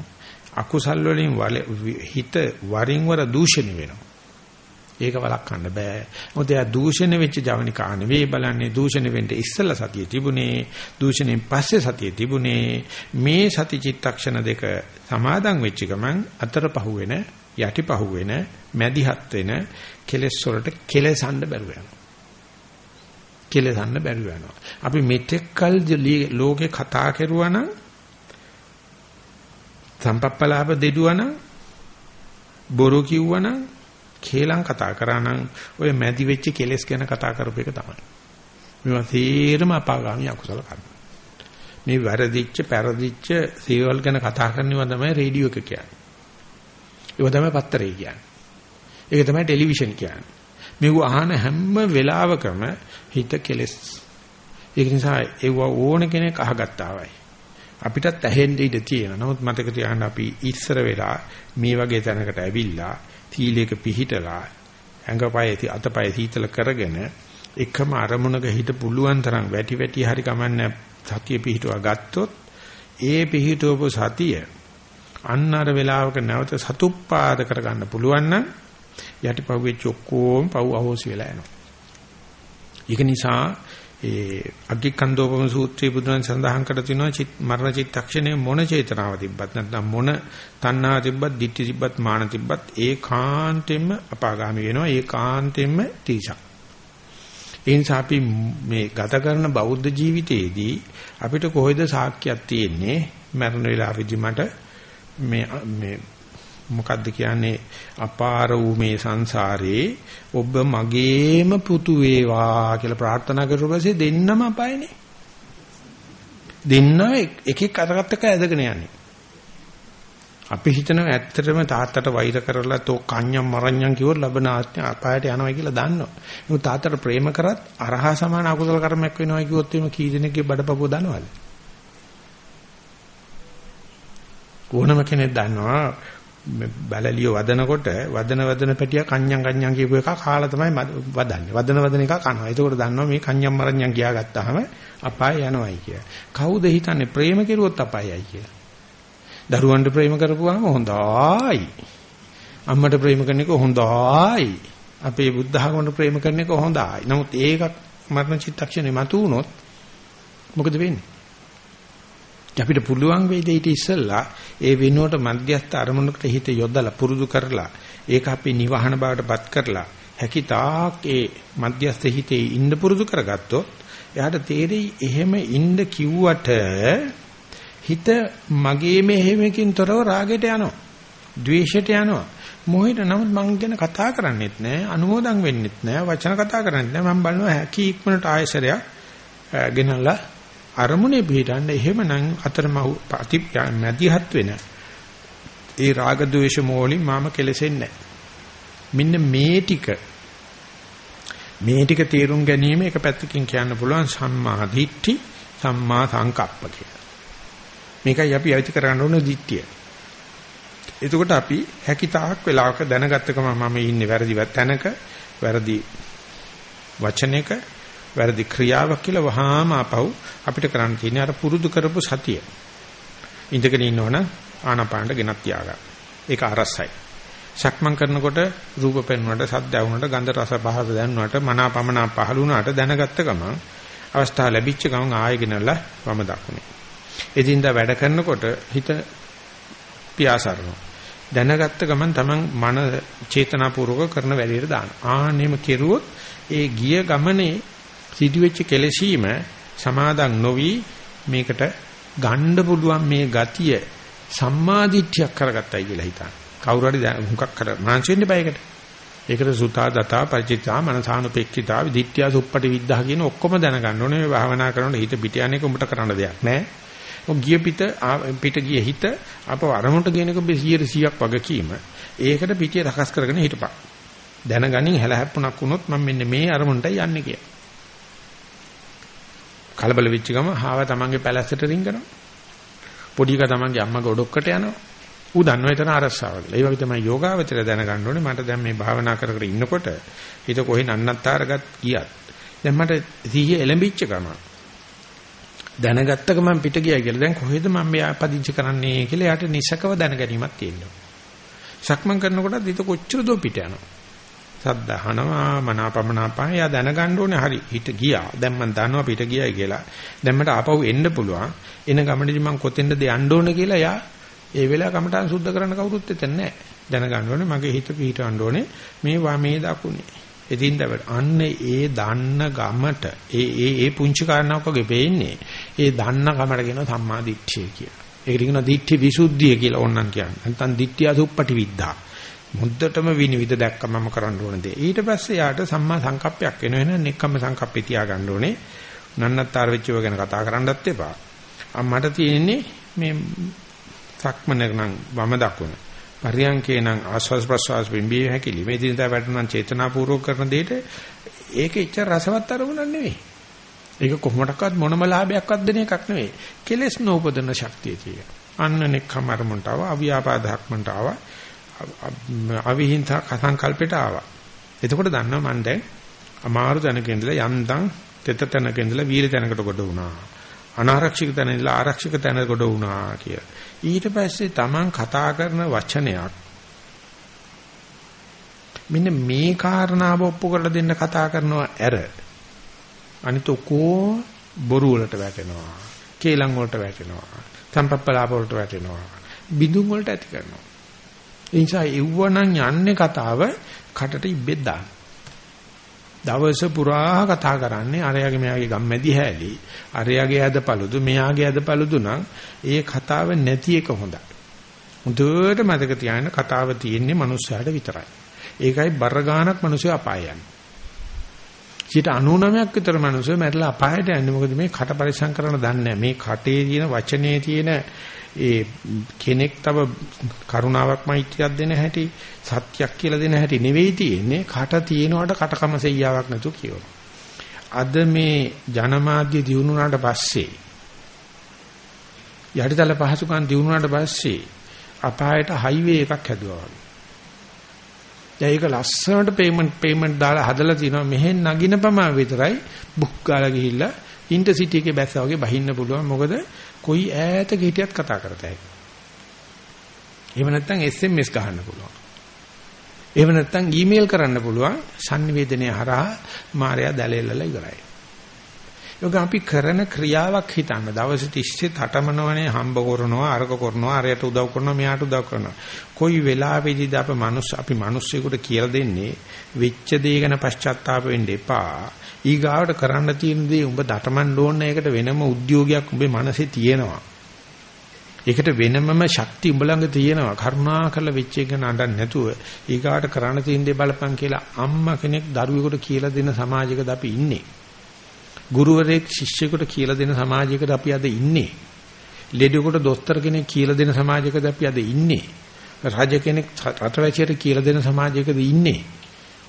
Speaker 1: අකුසල් වලින් හිත වරින් වර දූෂණය වෙනවා. ඒක වළක්වන්න බෑ. මොකද එයා දූෂණය වෙච්ච ජවනිකා නෙවෙයි බලන්නේ දූෂණය වෙන්න ඉස්සෙල්ලා සතිය තිබුණේ දූෂණයෙන් පස්සේ සතිය තිබුණේ මේ සති චිත්තක්ෂණ දෙක සමාදන් වෙච්ච ගමන් අතර පහුවෙන යටි පහුවෙන මැදිහත් වෙන කෙලෙස් වලට කෙලසන්න බැරුව යනවා. කෙලසන්න බැරුව යනවා. අපි මෙතෙක්කල් ලෝකේ කතා කරුවා නම් සම්පප්පලාප දෙදුවා නම් බොරු කිව්වා නම් කේලම් කතා කරා නම් ඔය මැදි වෙච්ච කෙලෙස් ගැන කතා කරපු එක තමයි. මේවා තේරම අපාගාමී අකුසල කර්ම. මේ වැරදිච්ච පෙරදිච්ච සේවල් ගැන කතා කරනවා තමයි රේඩියෝ එක කියන්නේ. ඒක තමයි පත්තරේ කියන්නේ. ඒක තමයි ටෙලිවිෂන් කියන්නේ. මේව අහන හැම වෙලාවකම හිත කෙලස්. ඒක නිසා ඒව ඕන කෙනෙක් අහගත්තාවයි. අපිටත් ඇහෙන්න ඉඩ තියෙනවා. නමුත් මතක තියාගන්න අපි ඉස්සර වෙලා මේ වගේ තැනකට ඇවිල්ලා තීලයක පිහිටලා ඇඟපය අතපය සීතල කරගෙන එකම අරමුණක හිට පුළුවන් තරම් වැටි වැටි හරි කමන්නේ සතිය පිහිටුවා ගත්තොත් ඒ පිහිටවපු සතිය අන්නර වේලාවක නැවත සතුප්පාද කරගන්න පුළුවන් නම් යටිපහුවෙච්ච ඔක්කොම පව් අහෝසි වෙලා යනවා. ඒක නිසා ඒ අග්ගිකන්දෝපම සූත්‍රයේ බුදුන් සඳහන් කර තිනවා මරණ චිත්තක්ෂණය මොන චේතනාව තිබ්බත් නැත්නම් මොන තණ්හාව තිබ්බත් ditthi තිබ්බත් මාන තිබ්බත් ඒකාන්තයෙන්ම අපාගාමි වෙනවා ඒකාන්තයෙන්ම තීසක් ඒ නිසා අපි මේ ගත කරන බෞද්ධ ජීවිතයේදී අපිට කොහෙද සාක්කියක් තියෙන්නේ? මරණ වේලාවෙදි මට මේ මේ මොකද්ද කියන්නේ අපාර වූ මේ සංසාරේ ඔබ මගේම පුතු වේවා කියලා ප්‍රාර්ථනා කරලා පස්සේ දෙන්නම අපායනේ දෙන්න එකෙක් අරකට ඇදගෙන යන්නේ අපි හිතනවා ඇත්තටම තාත්තට වෛර කරලා තෝ කන්‍යම් මරණ්‍යම් කිව්වොත් ලබන ආත්මය අපායට යනවා කියලා දන්නවා. ඒක තාත්තට ප්‍රේම කරත් අරහා සමාන අකුසල කර්මයක් වෙනවා කිව්වොත් එimhe කී දෙනෙක්ගේ බඩපපුව දනවද? ඕනම කෙනෙක් දන්නවා බැලලිය වදනකොට වදන වදන පැටිය කන්‍යම් කන්‍යම් කියපු එක කාලා තමයි වදන්නේ. වදන වදන එක කනවා. ඒකෝට දන්නවා මේ කන්‍යම් මරණ්‍යම් ගියා ගත්තාම අපාය යනවායි කියලා. කවුද හිතන්නේ ප්‍රේම කෙරුවොත් අපායයි කියලා? දරුවන්ට ප්‍රේම කරපුවාම හොඳයි. අම්මට ප්‍රේම කරන එක හොඳයි. අපේ බුද්ධ ආගමට ප්‍රේම කරන එක හොඳයි. නමුත් ඒක මරණ චිත්තක්ෂණේ මතු වුණොත් මොකද වෙන්නේ? අපිට පුළුවන් වෙයිද ඊට ඉස්සෙල්ලා ඒ වෙනුවට මධ්‍යස්ථ අරමුණකට හිත යොදලා පුරුදු කරලා ඒක අපි නිවහන බවටපත් කරලා හැකි තාක් ඒ මධ්‍යස්ථ හිතේ ඉන්න පුරුදු කරගත්තොත් එයාට තේරෙයි එහෙම ඉන්න කිව්වට හිත මගේ මෙහෙමකින් තොරව රාගයට යනවා ද්වේෂයට යනවා. මොහිට නමුත් මං ගැන කතා කරන්නේත් නැහැ අනුමෝදන් වෙන්නෙත් නැහැ වචන කතා කරන්නේත් නැහැ මම බලනවා හැකි ඉක්මනට ආයසරයක් ගෙනල්ලා අරමුණේ පිටන්න එහෙමනම් අතරමහු අති මැදිහත් වෙන ඒ රාග ద్వේෂ මෝලින් මාම කෙලෙසෙන්නේ මෙන්න මේ ටික මේ ටික තේරුම් ගැනීම එක පැත්තකින් කියන්න පුළුවන් සම්මා දිට්ඨි සම්මා සංකප්ප කියලා. මේකයි අපි අයිති කරගන්න ඕන දිට්ඨිය. එතකොට අපි හැකිතාක් වෙලාවක දැනගත්ත ගමන් මම ඉන්නේ වැරදි තැනක වැරදි වචනයක වැරදි ක්‍රියාවක් කියලා වහාම ආපහු අපිට කරන්න තියෙන්නේ අර පුරුදු කරපු සතිය. ඉඳගෙන ඉන්නවනම් ආනාපානට ගෙනත් තියාගන්න. ඒක අරසයි. සක්මන් කරනකොට රූප පෙන්වන්නට, සද්ද ඇහුනට, ගන්ධ රස පහස දැනුනට, මනාපමන පහළ වුණාට දැනගත්ත ගමන් අවස්ථාව ලැබිච්ච ගමන් ආයෙ ගෙනල්ලා වම දකුණේ. එදින්දා වැඩ කරනකොට හිත පියාසරනවා. දැනගත්ත ගමන් තමන් මන චේතනාපූර්වක කරන වැඩේට දාන. ආනෙම කෙරුවොත් ඒ ගිය ගමනේ සිදුවෙච්ච කෙලෙසීම සමාදන් නොවි මේකට ගන්න පුළුවන් මේ ගතිය සම්මාදිට්ඨියක් කරගත්තයි කියලා හිතන්න. කවුරු හරි හුඟක් කර මාංශ වෙන්න බයකට. ඒකට සුතා දතා පරිචිතා මනසානුපෙක්ඛිතා විදිත්‍යා සුප්පටි විද්ධා කියන ඔක්කොම දැනගන්න ඕනේ මේ භාවනා කරනකොට හිත පිට යන්නේ කොඹට කරන්න දෙයක් නෑ. ඔය ගිය පිට පිට ගිය හිත අප අරමුණට කියන එක 100ක් වගකීම. ඒකට පිටිය රකස් කරගෙන හිටපන්. දැනගනින් හැලහැප්පුණක් වුණොත් මම මෙන්න මේ අරමුණටයි යන්නේ කියලා. කලබල වෙච්ච ගම හාව තමන්ගේ පැලැස්සට රිංගනවා. පොඩි එක තමන්ගේ අම්මගේ ඔඩොක්කට යනවා. ඌ දන්නව එතන අරස්සාව කියලා. ඒ වගේ තමයි යෝගාවචරය දැනගන්න ඕනේ මට දැන් මේ භාවනා කර කර ඉන්නකොට හිත කොහෙන් අන්නත්තරගත් ගියත් දැන් මට සිහිය එළඹිච්ච ගම දැනගත්ත ගමන් පිට ගියා කියලා දැන් කොහෙද මම මෙයා පදිංචි කරන්නේ කියලා යාට නිසකව දැනගැනීමක් තියෙනවා. සක්මන් කරනකොට හිත කොච්චර දෝ පිට යනවා. සද්ද අහනවා මනාපමනාපා යා දැනගන්න ඕනේ හරි හිත ගියා. දැන් මම දන්නවා පිට ගියයි කියලා. දැන් මට ආපහු එන්න පුළුවන්. එන ගමනේදී මම කොතෙන්ද යන්න ඕනේ කියලා යා ඒ වෙලාව කමටහන් සුද්ධ කරන්න කවුරුත් එතන නැහැ. දැනගන්න ඕනේ මගේ හිත පිහිටවන්න ඕනේ මේ වමේ දකුණේ. ඉතින් දවල් අන්න ඒ දන්න ගමට ඒ ඒ ඒ පුංචි කාරණාවක් වගේ වෙන්නේ. ඒ දන්න ගමට කියනවා සම්මා දිට්ඨිය කියලා. ඒකට කියනවා දිට්ඨි විසුද්ධිය කියලා ඕනනම් කියන්නේ. නැත්නම් දිට්ඨිය අසුප්පටි විද්දා. මුද්දටම විනිවිද දැක්ක මම කරන්න ඕන දේ. ඊට පස්සේ යාට සම්මා සංකප්පයක් එන වෙන නෙක්කම සංකප්පේ තියාගන්න ඕනේ. නන්නත්තර වෙච්චව ගැන කතා කරන්නත් එපා. මට තියෙන්නේ මේ සක්මන නම් වම දකුණ. පරියංකේ නම් ආස්වාස් ප්‍රසවාස් බිම්බිය හැකිලි. මේ දිනදා වැටුණන් චේතනාපූර්වක කරන දෙයට ඒක ඉච්ච රසවත් අරමුණක් නෙවෙයි. ඒක කොහොමඩක්වත් මොනම ලාභයක්වත් දෙන එකක් නෙවෙයි. කෙලෙස් නෝපදන ශක්තිය තියෙන. අන්න නෙක්ඛම අරමුණට ආව, අවියාපාදහක්මන්ට ආව, අවිහිංස සංකල්පයට ආවා. එතකොට දන්නවා මම දැන් අමාරු තැනක ඉඳලා යන්තම් තෙත තැනක ඉඳලා වීල තැනකට කොට වුණා. අනාරක්ෂිත තැන ඉඳලා ආරක්ෂිත තැනකට කොට වුණා කියලා. ඊට පස්සේ Taman කතා කරන වචනයක් මෙන්න මේ කාරණාව ඔප්පු කරලා දෙන්න කතා කරනවා ඇර අනිත ඔකෝ බොරු වලට වැටෙනවා කේලම් වලට වැටෙනවා සම්පප්පලාප වලට වැටෙනවා බිඳුම් වලට ඇති කරනවා ඒ නිසා එව්වනම් යන්නේ කතාව කටට ඉබ්බෙත් දාන්න දවස පුරා කතා කරන්නේ අරයාගේ මෙයාගේ ගම්මැදි හැලී අරයාගේ ඇදපළුදු මෙයාගේ ඇදපළුදු නම් ඒ කතාව නැති එක හොඳයි. හොඳට මතක තියාගන්න කතාව තියෙන්නේ මනුස්සයාට විතරයි. ඒකයි බර ගානක් මිනිස්සු අපාය යන්නේ. 99ක් විතර මිනිස්සු මැරලා අපායට යන්නේ මොකද මේ කට පරිසම් කරන දන්නේ මේ කටේ තියෙන වචනේ තියෙන ඒ කෙනෙක් තව කරුණාවක් මෛත්‍රියක් දෙන හැටි සත්‍යක් කියලා දෙන හැටි නෙවෙයි තියෙන්නේ කට තියෙනවට කටකම සෙයියාවක් නැතු කියනවා. අද මේ ජනමාධ්‍ය දිනුනාට පස්සේ යටිතල පහසුකම් දිනුනාට පස්සේ අපායට හයිවේ එකක් හැදුවා වගේ. දැන් ඒක ලස්සනට පේමන්ට් පේමන්ට් දාලා හදලා තිනවා මෙහෙන් නගින ප්‍රමාණ විතරයි බුක් ගාලා ගිහිල්ලා ඉන්ටර්සිටි එකේ බැස්සා වගේ බහින්න පුළුවන් මොකද කොයි ඈතක හිටියත් කතා කරතයි. එහෙම නැත්නම් SMS ගහන්න පුළුවන්. එහෙම නැත්නම් ඊමේල් කරන්න පුළුවන් sannivedanaya හරහා මායя දැලෙල්ලලා ඉවරයි. යෝග අපි කරන ක්‍රියාවක් හිතන්න දවස් 30 තටමනවනේ හම්බ කරනවා අරක කරනවා අරයට උදව් කරනවා මෙයාට උදව් කරනවා කොයි වෙලාවෙදිද අප මනුස්ස අපි මිනිස්සුෙකුට කියලා දෙන්නේ වෙච්ච දේ ගැන පශ්චාත්තාප වෙන්න එපා ඊගාවට කරන්න තියෙන දේ උඹ දටමන්න ඕන එකට වෙනම උද්‍යෝගයක් උඹේ මනසේ තියෙනවා. ඒකට වෙනමම ශක්තිය උඹ ළඟ තියෙනවා. කරුණා කරලා වෙච්ච එක නඩන්න නැතුව ඊගාවට කරන්න තියෙන දේ බලපන් කියලා අම්මා කෙනෙක් දරුවෙකුට කියලා දෙන සමාජයකද අපි ඉන්නේ. ගුරුවරයෙක් ශිෂ්‍යයෙකුට කියලා දෙන සමාජයකද අපි අද ඉන්නේ. ලෙඩෙකුට දොස්තර කෙනෙක් කියලා දෙන සමාජයකද අපි අද ඉන්නේ. රජ කෙනෙක් රටවැසියට කියලා දෙන සමාජයකද ඉන්නේ.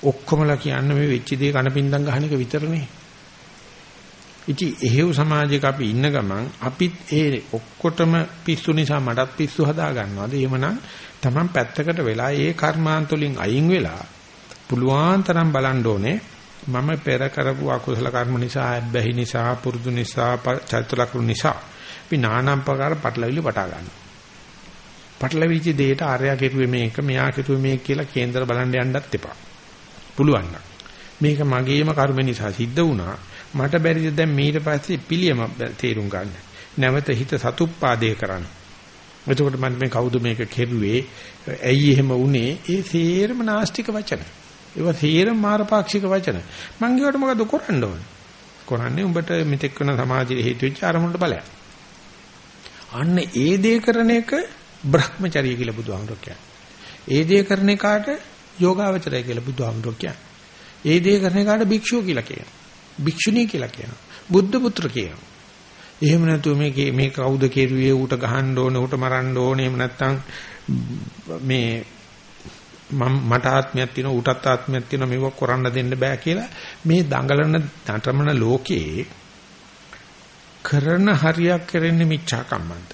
Speaker 1: ඔක්කොමලා කියන්නේ මේ වෙච්ච දේ කනපින්දම් ගහන එක විතරනේ. ඉතින් එහෙව් සමාජයක අපි ඉන්න ගමන් අපිත් ඒ ඔක්කොටම පිස්සු නිසා මටත් පිස්සු හදා ගන්නවාද? එහෙමනම් Taman පැත්තකට වෙලා ඒ කර්මාන්ත වලින් අයින් වෙලා පුළුවන් තරම් බලන්න ඕනේ මම පෙර කරපු අකුසල කර්ම නිසා ඇබ්බැහි නිසා පුරුදු නිසා චරිත ලක්ෂණ නිසා අපි নানাන් ප්‍රකාර පටලවිලි වටා ගන්නවා. පටලවිච්ච දෙයට ආර්යා කෙරුවේ මේක මෙයා කෙරුවේ මේක කියලා කේන්දර බලන්න යන්නත් එපා. පුළුවන් නම්. මේක මගේම කර්ම නිසා සිද්ධ වුණා. මට බැරිද දැන් ඊට පස්සේ පිළියම තේරුම් ගන්න. නැවත හිත සතුප්පාදේ කරන්න. එතකොට මම මේ කවුද මේක කෙරුවේ? ඇයි එහෙම වුනේ? ඒ සේරම නාස්තික වචන. ඒවා සේරම මාරපාක්ෂික වචන. මං කියවට මොකද කරන්න ඕනේ? කරන්නේ උඹට මෙතෙක් වෙන සමාජයේ හේතු වෙච්ච අරමුණට බලයක්. අන්න ඒ දේ කරන එක Brahmacharya කියලා බුදුහාමුදුරුවෝ කියන්නේ. ඒ දේ කරන එකාට යෝගාවචරය කියලා බුදුහාමුදුරුවෝ කියන්නේ. ඒ දේ කරන එකට භික්ෂුව කියලා කියනවා. භික්ෂුණී කියලා කියනවා. බුද්ධ පුත්‍ර කියනවා. එහෙම නැතුව මේ මේ කවුද කෙරුවේ ඌට ගහන්න ඕනේ ඌට මරන්න ඕනේ එහෙම නැත්නම් මේ මට ආත්මයක් තියෙනවා ඌටත් ආත්මයක් තියෙනවා මේක කරන්න දෙන්න බෑ කියලා මේ දඟලන නටමන ලෝකේ කරන හරියක් කරන්නේ මිච්ඡා කම්මන්ත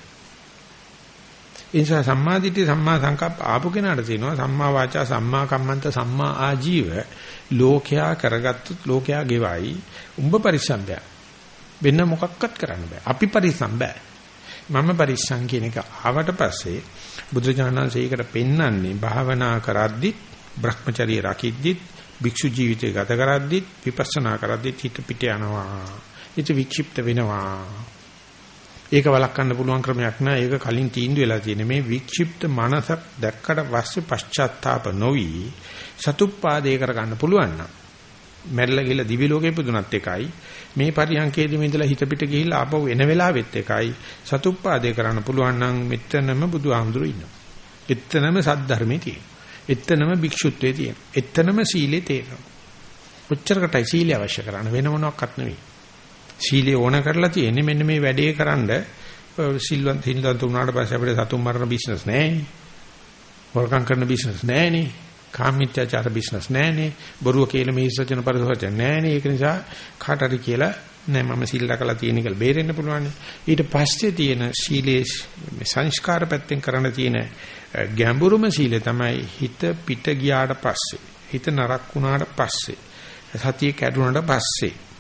Speaker 1: ඒ නිසා සම්මා දිට්ඨි සම්මා සංකප්ප ආපු කෙනාට තියෙනවා සම්මා වාචා සම්මා කම්මන්ත සම්මා ආජීව ලෝකයා කරගත්තොත් ලෝකයා ගෙවයි උඹ පරිස්සම්බය වෙන මොකක්වත් කරන්න බෑ. අපි පරිස්සම් බෑ. මම පරිස්සම් කියන එක ආවට පස්සේ බුදුජානනාංශයකට පෙන්වන්නේ භාවනා කරද්දිත් Brahmacharya රකිද්දිත් භික්ෂු ජීවිතය ගත කරද්දිත් විපස්සනා කරද්දිත් හිත පිට යනවා. හිත වික්ෂිප්ත වෙනවා. ඒක වළක්වන්න පුළුවන් ක්‍රමයක් නෑ. ඒක කලින් තීන්දුව වෙලා තියෙන මේ වික්ෂිප්ත මනසක් දැක්කට පස්සේ පශ්චාත්තාප නොවි සතුප්පාදේ කරගන්න පුළුවන් නම් මැරිලා ගිහලා දිවි ලෝකේ පුදුනත් එකයි මේ පරියන්කේදී මෙඳලා හිත පිට ගිහිල්ලා ආපහු එන වෙලාවෙත් එකයි සතුප්පාදේ කරන්න පුළුවන් නම් මෙතනම බුදුහාමුදුරු ඉන්නවා. එතනම සද්ධර්මයේ තියෙනවා. එතනම භික්ෂුත්වයේ තියෙනවා. එතනම සීලේ තියෙනවා. ඔච්චරකටයි සීලය අවශ්‍ය කරන්න වෙන මොනක්වත් නෙවෙයි. සීලය ඕන කරලා තියෙන්නේ මෙන්න මේ වැඩේ කරන්න සිල්වන්ත හින්දන්ත උනාට පස්සේ අපිට සතුන් මරණ බිස්නස් නැහැ. වරකම් කරන බිස්නස් නැහැ නේ. කාමීත්‍යාචාර බිස්නස් නැහනේ. බොරුව කියලා මේ ඉස්සචන පරිසවචන නැහනේ. ඒක නිසා කාට හරි කියලා නෑ මම සිල් රැකලා තියෙන කියලා බේරෙන්න පුළුවන්. ඊට පස්සේ තියෙන සීලේ සංස්කාර පැත්තෙන් කරන්න තියෙන ගැඹුරුම සීලය තමයි හිත පිට ගියාට පස්සේ. හිත නරක් වුණාට පස්සේ. සතිය කැඩුනට පස්සේ.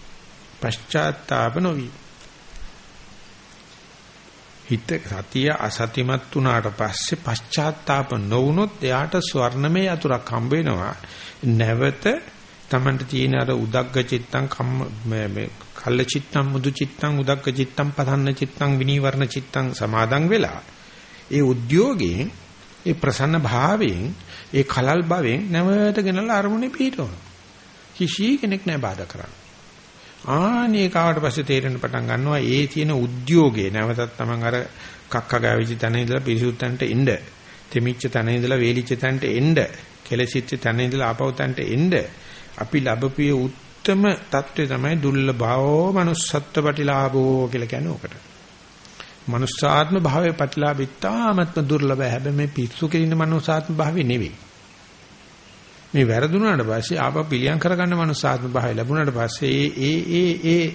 Speaker 1: පශ්චාත්තාප නොවි. හිත සතිය අසතිමත් වුණාට පස්සේ පශ්චාත්තාප නොවුනොත් එයාට ස්වර්ණමය අතුරක් හම්බ වෙනවා. නැවත තමන්ට තියෙන අර උදග්ග චිත්තං කම්ම මේ කල්ල චිත්තං මුදු චිත්තං උදග්ග චිත්තං පතන්න චිත්තං විනීවරණ චිත්තං සමාදන් වෙලා ඒ උද්‍යෝගයෙන් ඒ ප්‍රසන්න භාවයෙන් ඒ කලල් භවෙන් නැවත ගෙනලා අරමුණේ පිහිටවන කිසි කෙනෙක් නැහැ බාධා කරන්න ආනේ කාවට පස්සේ තේරෙන්න පටන් ගන්නවා ඒ තියෙන උද්‍යෝගය නැවතත් Taman අර කක්ක ගාවිච්ච තැන ඉඳලා පිරිසුදු තැනට එන්න තෙමිච්ච තැන ඉඳලා වේලිච්ච තැනට එන්න කෙලසිච්ච තැන ඉඳලා ආපහු තැනට එන්න අපි ලැබපිය උත්තරම தત્ත්වය තමයි දුර්ලභව manussත්ත්ව ප්‍රතිලාභෝ කියලා කියන්නේ ඕකට. manussාත්ම භාවයේ ප්‍රතිලාභිතාමත්ම දුර්ලභයි. හැබැයි මේ පිස්සු කෙලින manussාත්ම භාවය නෙවෙයි. මේ වැරදුනාට පස්සේ ආපහු පිළියම් කරගන්න මනුස්සාත්ම භාවය ලැබුණාට පස්සේ ඒ ඒ ඒ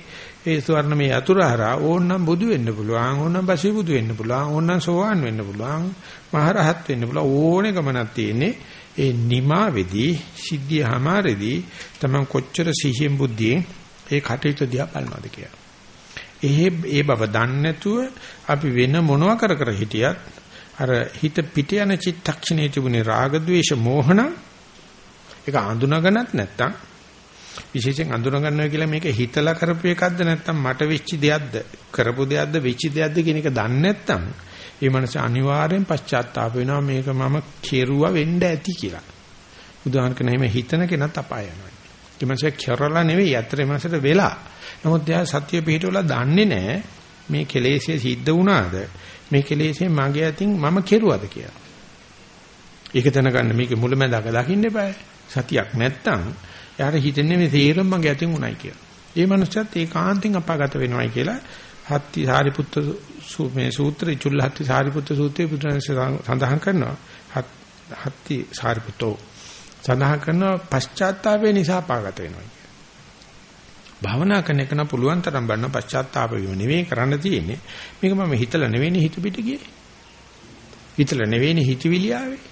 Speaker 1: ඒ ස්වර්ණමය අතුරහරා ඕන්නම් බුදු වෙන්න පුළුවන් ඕන්නම් පස්සේ බුදු වෙන්න පුළුවන් ඕන්නම් සෝවාන් වෙන්න පුළුවන් මහරහත් වෙන්න පුළුවන් ඕනේ ගමනක් තියෙන්නේ ඒ නිමාවේදී සිද්ධිය හැමාරේදී තමන් කොච්චර සිහියෙන් බුද්ධියෙන් ඒ කටයුතු දිහා බලනවද කියලා. ඒ ඒ බව දන්නේ නැතුව අපි වෙන මොනවා කර කර හිටියත් අර හිත පිට යන චිත්තක්ෂණයේ තිබුණේ රාග ద్వේෂ මෝහණ ඒක අඳුනගනත් නැත්තම් විශේෂයෙන් අඳුනගන්නවා කියලා මේක හිතලා කරපු එකක්ද නැත්තම් මට වෙච්ච දෙයක්ද කරපු දෙයක්ද වෙච්ච දෙයක්ද කියන එක දන්නේ නැත්තම් ඒ මනස අනිවාර්යෙන් පශ්චාත්තාප වෙනවා මේක මම කෙරුවා වෙන්න ඇති කියලා. බුදුහාම කියන එහෙම හිතන කෙනත් අපාය යනවා. ඒ මනස කෙරලා නෙවෙයි අතර මනසට වෙලා. නමුත් එයා සත්‍ය පිළිටවලා දන්නේ නැහැ මේ කෙලෙස්ය සිද්ධ වුණාද මේ කෙලෙස්ය මගේ අතින් මම කෙරුවද කියලා. ඒක දැනගන්න මේක මුලැමැදක දකින්න eBay. සතියක් නැත්තම් එයාට හිතෙන්නේ මේ තේරම මගේ අතින් උණයි කියලා. ඒ මනුස්සයත් ඒකාන්තෙන් අපාගත වෙනවයි කියලා හත්ති සාරිපුත්ත මේ සූත්‍රය චුල්ලහත්ති සාරිපුත්ත සූත්‍රයේ බුදුරජාණන් සඳහන් කරනවා. හත්ති සාරිපුත්තෝ සඳහන් කරනවා පශ්චාත්තාපය නිසා අපාගත වෙනවා. භාවනා කරන එක නම් පුළුවන් තරම් බන්න පශ්චාත්තාප වීම නෙවෙයි කරන්න තියෙන්නේ. මේක මම හිතලා නෙවෙයි හිත පිට ගියේ. හිතලා නෙවෙයි හිතවිලි ආවේ.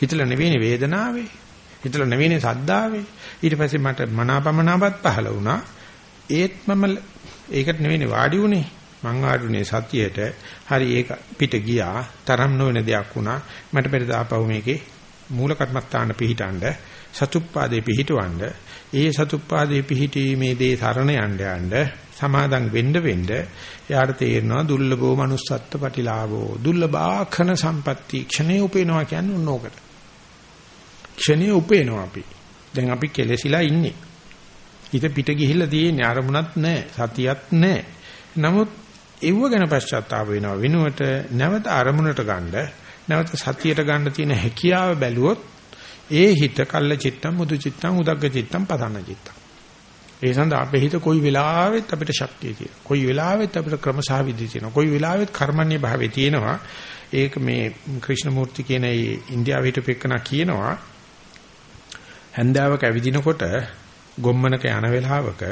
Speaker 1: හිතලා නෙවෙයි වේදනාවේ. හිතලා නෙවෙයිනේ සද්දාවේ. ඊට පස්සේ මට මනාපමනාපත් පහළ වුණා. ඒත් මම ඒකට නෙවෙයිනේ වාඩි උනේ. මං වාඩුනේ සතියේට. හරි ඒක පිට ගියා. තරම් නොවන දෙයක් වුණා. මට පෙර දාපහුව මේකේ මූල කර්මස්ථාන පිහිටාඬ සතුප්පාදේ පිහිටවඬ ඒ සතුප්පාදේ පිහිටීමේ දේ සරණ යන්න යන්න සමාදන් වෙන්න වෙන්න යාට තේරෙනවා දුර්ලභෝ manussත්ත්ව ප්‍රතිලාභෝ දුර්ලභාඛන සම්පatti ක්ෂණේ උපේනවා කියන්නේ ඕනෝකට ක්ෂණයේ උපේනවා අපි. දැන් අපි කෙලෙසිලා ඉන්නේ. හිත පිට ගිහිල්ලා තියෙන්නේ අරමුණක් නැහැ, සතියක් නැහැ. නමුත් ඒව ගැන පශ්චාත්තාප වෙනවා වෙනුවට නැවත අරමුණට ගන්න, නැවත සතියට ගන්න තියෙන හැකියාව බැලුවොත් ඒ හිත කල්ල චිත්තම් මුදු චිත්තම් උදග්ග චිත්තම් පතන චිත්තම්. ඒ සඳහා අපේ හිත කොයි වෙලාවෙත් අපිට ශක්තිය තියෙනවා. කොයි වෙලාවෙත් අපිට ක්‍රමසහ විදි තියෙනවා. කොයි වෙලාවෙත් කර්මන්නේ භාවයේ තියෙනවා. ඒක මේ ක්‍රිෂ්ණමූර්ති කියන ඒ ඉන්දියාවේ හිටපෙකනා කියනවා හැන්දාවක ඇවිදිනකොට ගොම්මනක යන වෙලාවක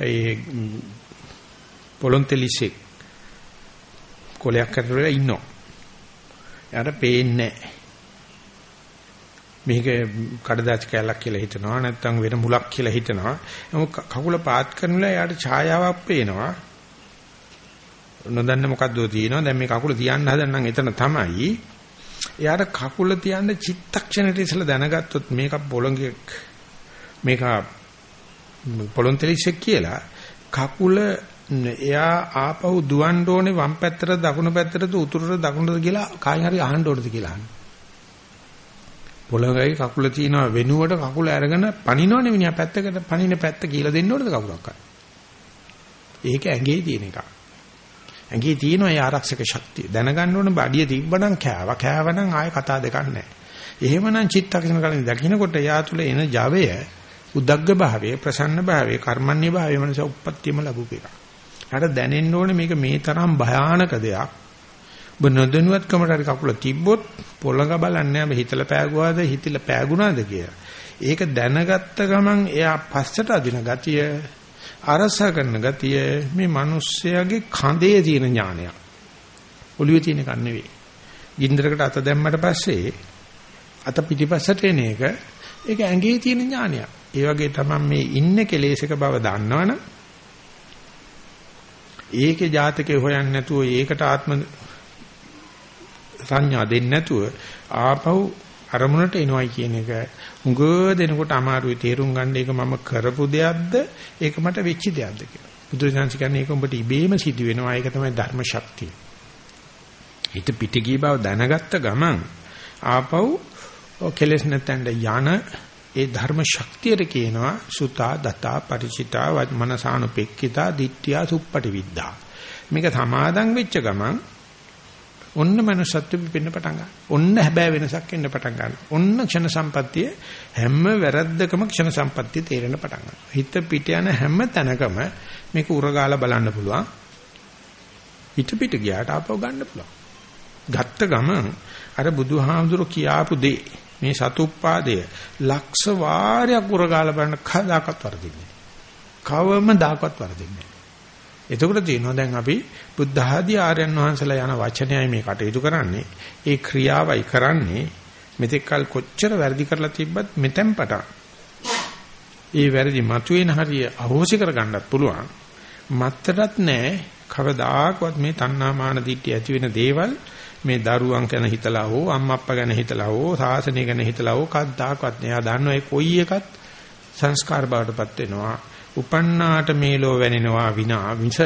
Speaker 1: ඒ පොලොන්තෙලිසෙක් කොලයක් කරලා ඉන්නවා. එයාට පේන්නේ මේක කඩදාසි කැලක් කියලා හිතනවා නැත්නම් වෙන මුලක් කියලා හිතනවා. නමුත් කකුල පාත් කරනලා එයාට ඡායාවක් පේනවා. නොදන්න මොකද්ද තියෙනවා. දැන් මේ කකුල තියන්න හදන්නම් එතන තමයි. එයාට කකුල තියන්න චිත්තක්ෂණයට ඉස්සලා දැනගත්තොත් මේක පොළොංගෙක් මේක පොළොන්තලිෂෙක් කියලා කකුල එයා ආපහු දුවන්න ඕනේ වම් පැත්තට දකුණු පැත්තට උතුරට දකුණට කියලා කායින් හරි අහන්න ඕනද කියලා අහන්න. පොළොංගයි කකුල තියනවා වෙනුවට කකුල අරගෙන පනිනවනේ මිනිහා පැත්තකට පනින පැත්ත කියලා දෙන්න ඕනද කකුලක් අර. ඒක ඇඟේ තියෙන එකක්. ඇඟේ තියෙන ඒ ආරක්ෂක ශක්තිය දැනගන්න ඕනේ බඩිය තිබ්බනම් කෑව කෑවනම් ආයෙ කතා දෙකක් නැහැ. එහෙමනම් චිත්තක්ෂණ කලින් දකින්නකොට යා තුල එන ජවය උද්දග්ග භාවයේ ප්‍රසන්න භාවයේ කර්මන්නේ භාවයේ මනස උප්පත්තියම ලැබුප එකක්. යාට දැනෙන්න ඕනේ මේක මේ තරම් භයානක දෙයක්. ඔබ නොදැනුවත්කමට හරි කකුල තිබ්බොත් පොළඟ බලන්නේ නැහැ හිතලා පෑගුවාද හිතලා පෑගුණාද කියලා. ඒක දැනගත්ත ගමන් එයා පස්සට අදින ගතිය අරස කරන ගතිය මේ මිනිස්සයාගේ කඳේ තියෙන ඥානයක්. ඔළුවේ තියෙන එකක් නෙවෙයි. ගින්දරකට අත දැම්මට පස්සේ අත පිටිපස්සට එන එක ඒක ඇඟේ තියෙන ඥානයක්. ඒ වගේ තමයි මේ ඉන්න කෙලෙසක බව දන්නවනම් ඒකේ ජාතකේ හොයන්නේ නැතුව ඒකට ආත්ම සංඥා දෙන්නේ නැතුව ආපහු අරමුණට එනවයි කියන එක උඟ දෙනකොට අමාරුයි තේරුම් ගන්න ඒක මම කරපු දෙයක්ද ඒක මට වෙච්ච දෙයක්ද කියලා. බුදුරජාණන් කියන්නේ ඒක උඹට ඉබේම සිදු වෙනවා ඒක තමයි ධර්ම ශක්තිය. හිත පිට ගිය බව දැනගත්ත ගමන් ආපහු කෙලස් නැතඳ යන ඒ ධර්ම ශක්තියට කියනවා සුතා දතා ಪರಿචිතා මනසානුපෙක්කිතා ditthiya suppati viddha මේක සමාදන් වෙච්ච ගමන් ඔන්න manussත්වෙ පිපෙන්න පටන් ගන්නවා. ඔන්න හැබෑ වෙනසක් එන්න පටන් ගන්නවා. ඔන්න ක්ෂණ සම්පත්තිය හැම වැරද්දකම ක්ෂණ සම්පත්තිය තේරෙන්න පටන් ගන්නවා. හිත පිට යන හැම තැනකම මේක උරගාලා බලන්න පුළුවන්. හිත පිට ගියාට ආපහු ගන්න පුළුවන්. ගත්ත ගමන් අර බුදුහාමුදුරු කියාපු දේ මේ සතුප්පාදය ලක්ෂ වාරයක් උරගාලා බලන්න කවදාකවත් වරදින්නේ කවම දාකවත් වරදින්නේ එතකොට තියෙනවා දැන් අපි බුද්ධ ආදී ආර්යයන් වහන්සේලා යන වචනයයි මේ කටයුතු කරන්නේ ඒ ක්‍රියාවයි කරන්නේ මෙතෙක්කල් කොච්චර වැරදි කරලා තිබ්බත් මෙතෙන් පටන් ඒ වැරදි මතුවෙන හරිය අහෝසි කරගන්නත් පුළුවන් මත්තරත් නෑ කවදාකවත් මේ තණ්හාමාන දිට්ඨිය ඇති වෙන දේවල් මේ දරුවන් ගැන හිතලා හෝ අම්මා අප්පා ගැන හිතලා හෝ සාසනය ගැන හිතලා හෝ කද්දාකවත් නෑ. එයා දන්නවා ඒ කොයි එකත් සංස්කාර බවටපත් වෙනවා. උපන්නාට මේලෝ වැනෙනවා විනා මිස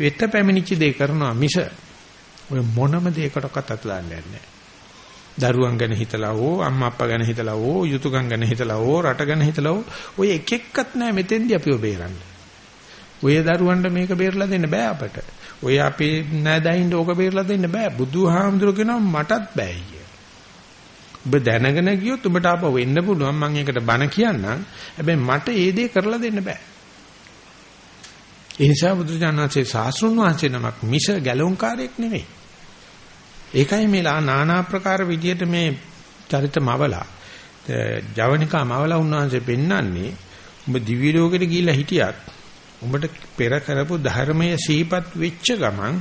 Speaker 1: වෙත පැමිණිච්ච දේ කරනවා මිස ඔය මොනම දෙයකටවත් අත දාන්නේ නැහැ. දරුවන් ගැන හිතලා හෝ අම්මා අප්පා ගැන හිතලා හෝ යුතුයකම් ගැන හිතලා හෝ රට ගැන හිතලා හෝ ඔය එක එක්කත් නැහැ මෙතෙන්දී අපිව බේරන්න. ඔය දරුවන්ට මේක බේරලා දෙන්න බෑ අපට. ඔය අපේ නෑදයින්ට ඕක බේරලා දෙන්න බෑ. බුදුහාමුදුරු කියනවා මටත් බෑ කිය. ඔබ දැනගෙන ගියොත් උඹට ආපහු වෙන්න පුළුවන් මම ඒකට බන කියන්නම්. හැබැයි මට ඒ දේ කරලා දෙන්න බෑ. ඒ නිසා බුදුජානනාංශයේ සාසුන් වහන්සේ නමක් මිස ගැලවුම්කාරයෙක් නෙමෙයි. ඒකයි මේලා নানা ආකාර විදියට මේ චරිත මවලා ජවනිකා මවලා උන්වහන්සේ පෙන්වන්නේ උඹ දිව්‍ය ලෝකෙට ගිහිල්ලා හිටියත් උඹට පෙර කරපු ධර්මයේ සීපත් වෙච්ච ගමන්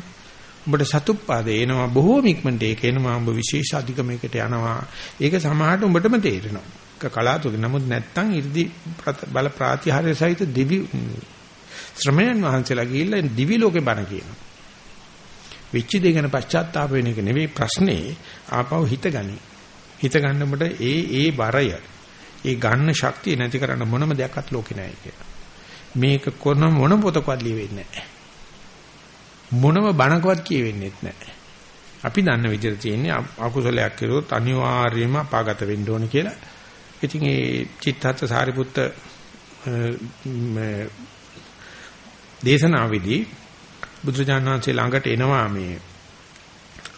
Speaker 1: උඹට සතුප්පාද එනවා බොහෝම ඉක්මනට ඒක එනවා උඹ විශේෂ අධිකමයකට යනවා. ඒක සමහරට උඹටම තේරෙනවා. ඒක කලාතුරකින්. නමුත් නැත්තම් 이르දි බල ප්‍රාතිහාර්ය සහිත දිවි ශ්‍රමයන් වහන්සේලා ගිහිල්ලා දිවි ලෝකේ බණ කියනවා වෙච්ච දේ ගැන පශ්චාත්තාප වෙන එක නෙවෙයි ප්‍රශ්නේ ආපහු හිත ගනි හිත ගන්නකොට ඒ ඒ බරය ඒ ගන්න ශක්තිය නැති කරන්න මොනම දෙයක්වත් ලෝකේ නැහැ කියලා මේක කොන මොන පොතකවත් ලියවෙන්නේ නැහැ. මොනම බණකවත් කියවෙන්නේ නැහැ. අපි දන්න විදිහට තියෙන්නේ අකුසලයක් කළොත් අනිවාර්යයෙන්ම අපාගත වෙන්න ඕන කියලා. ඉතින් ඒ චිත්තත් සාරිපුත්ත දේශනාවේදී බුදුරජාණන් වහන්සේ ළඟට එනවා මේ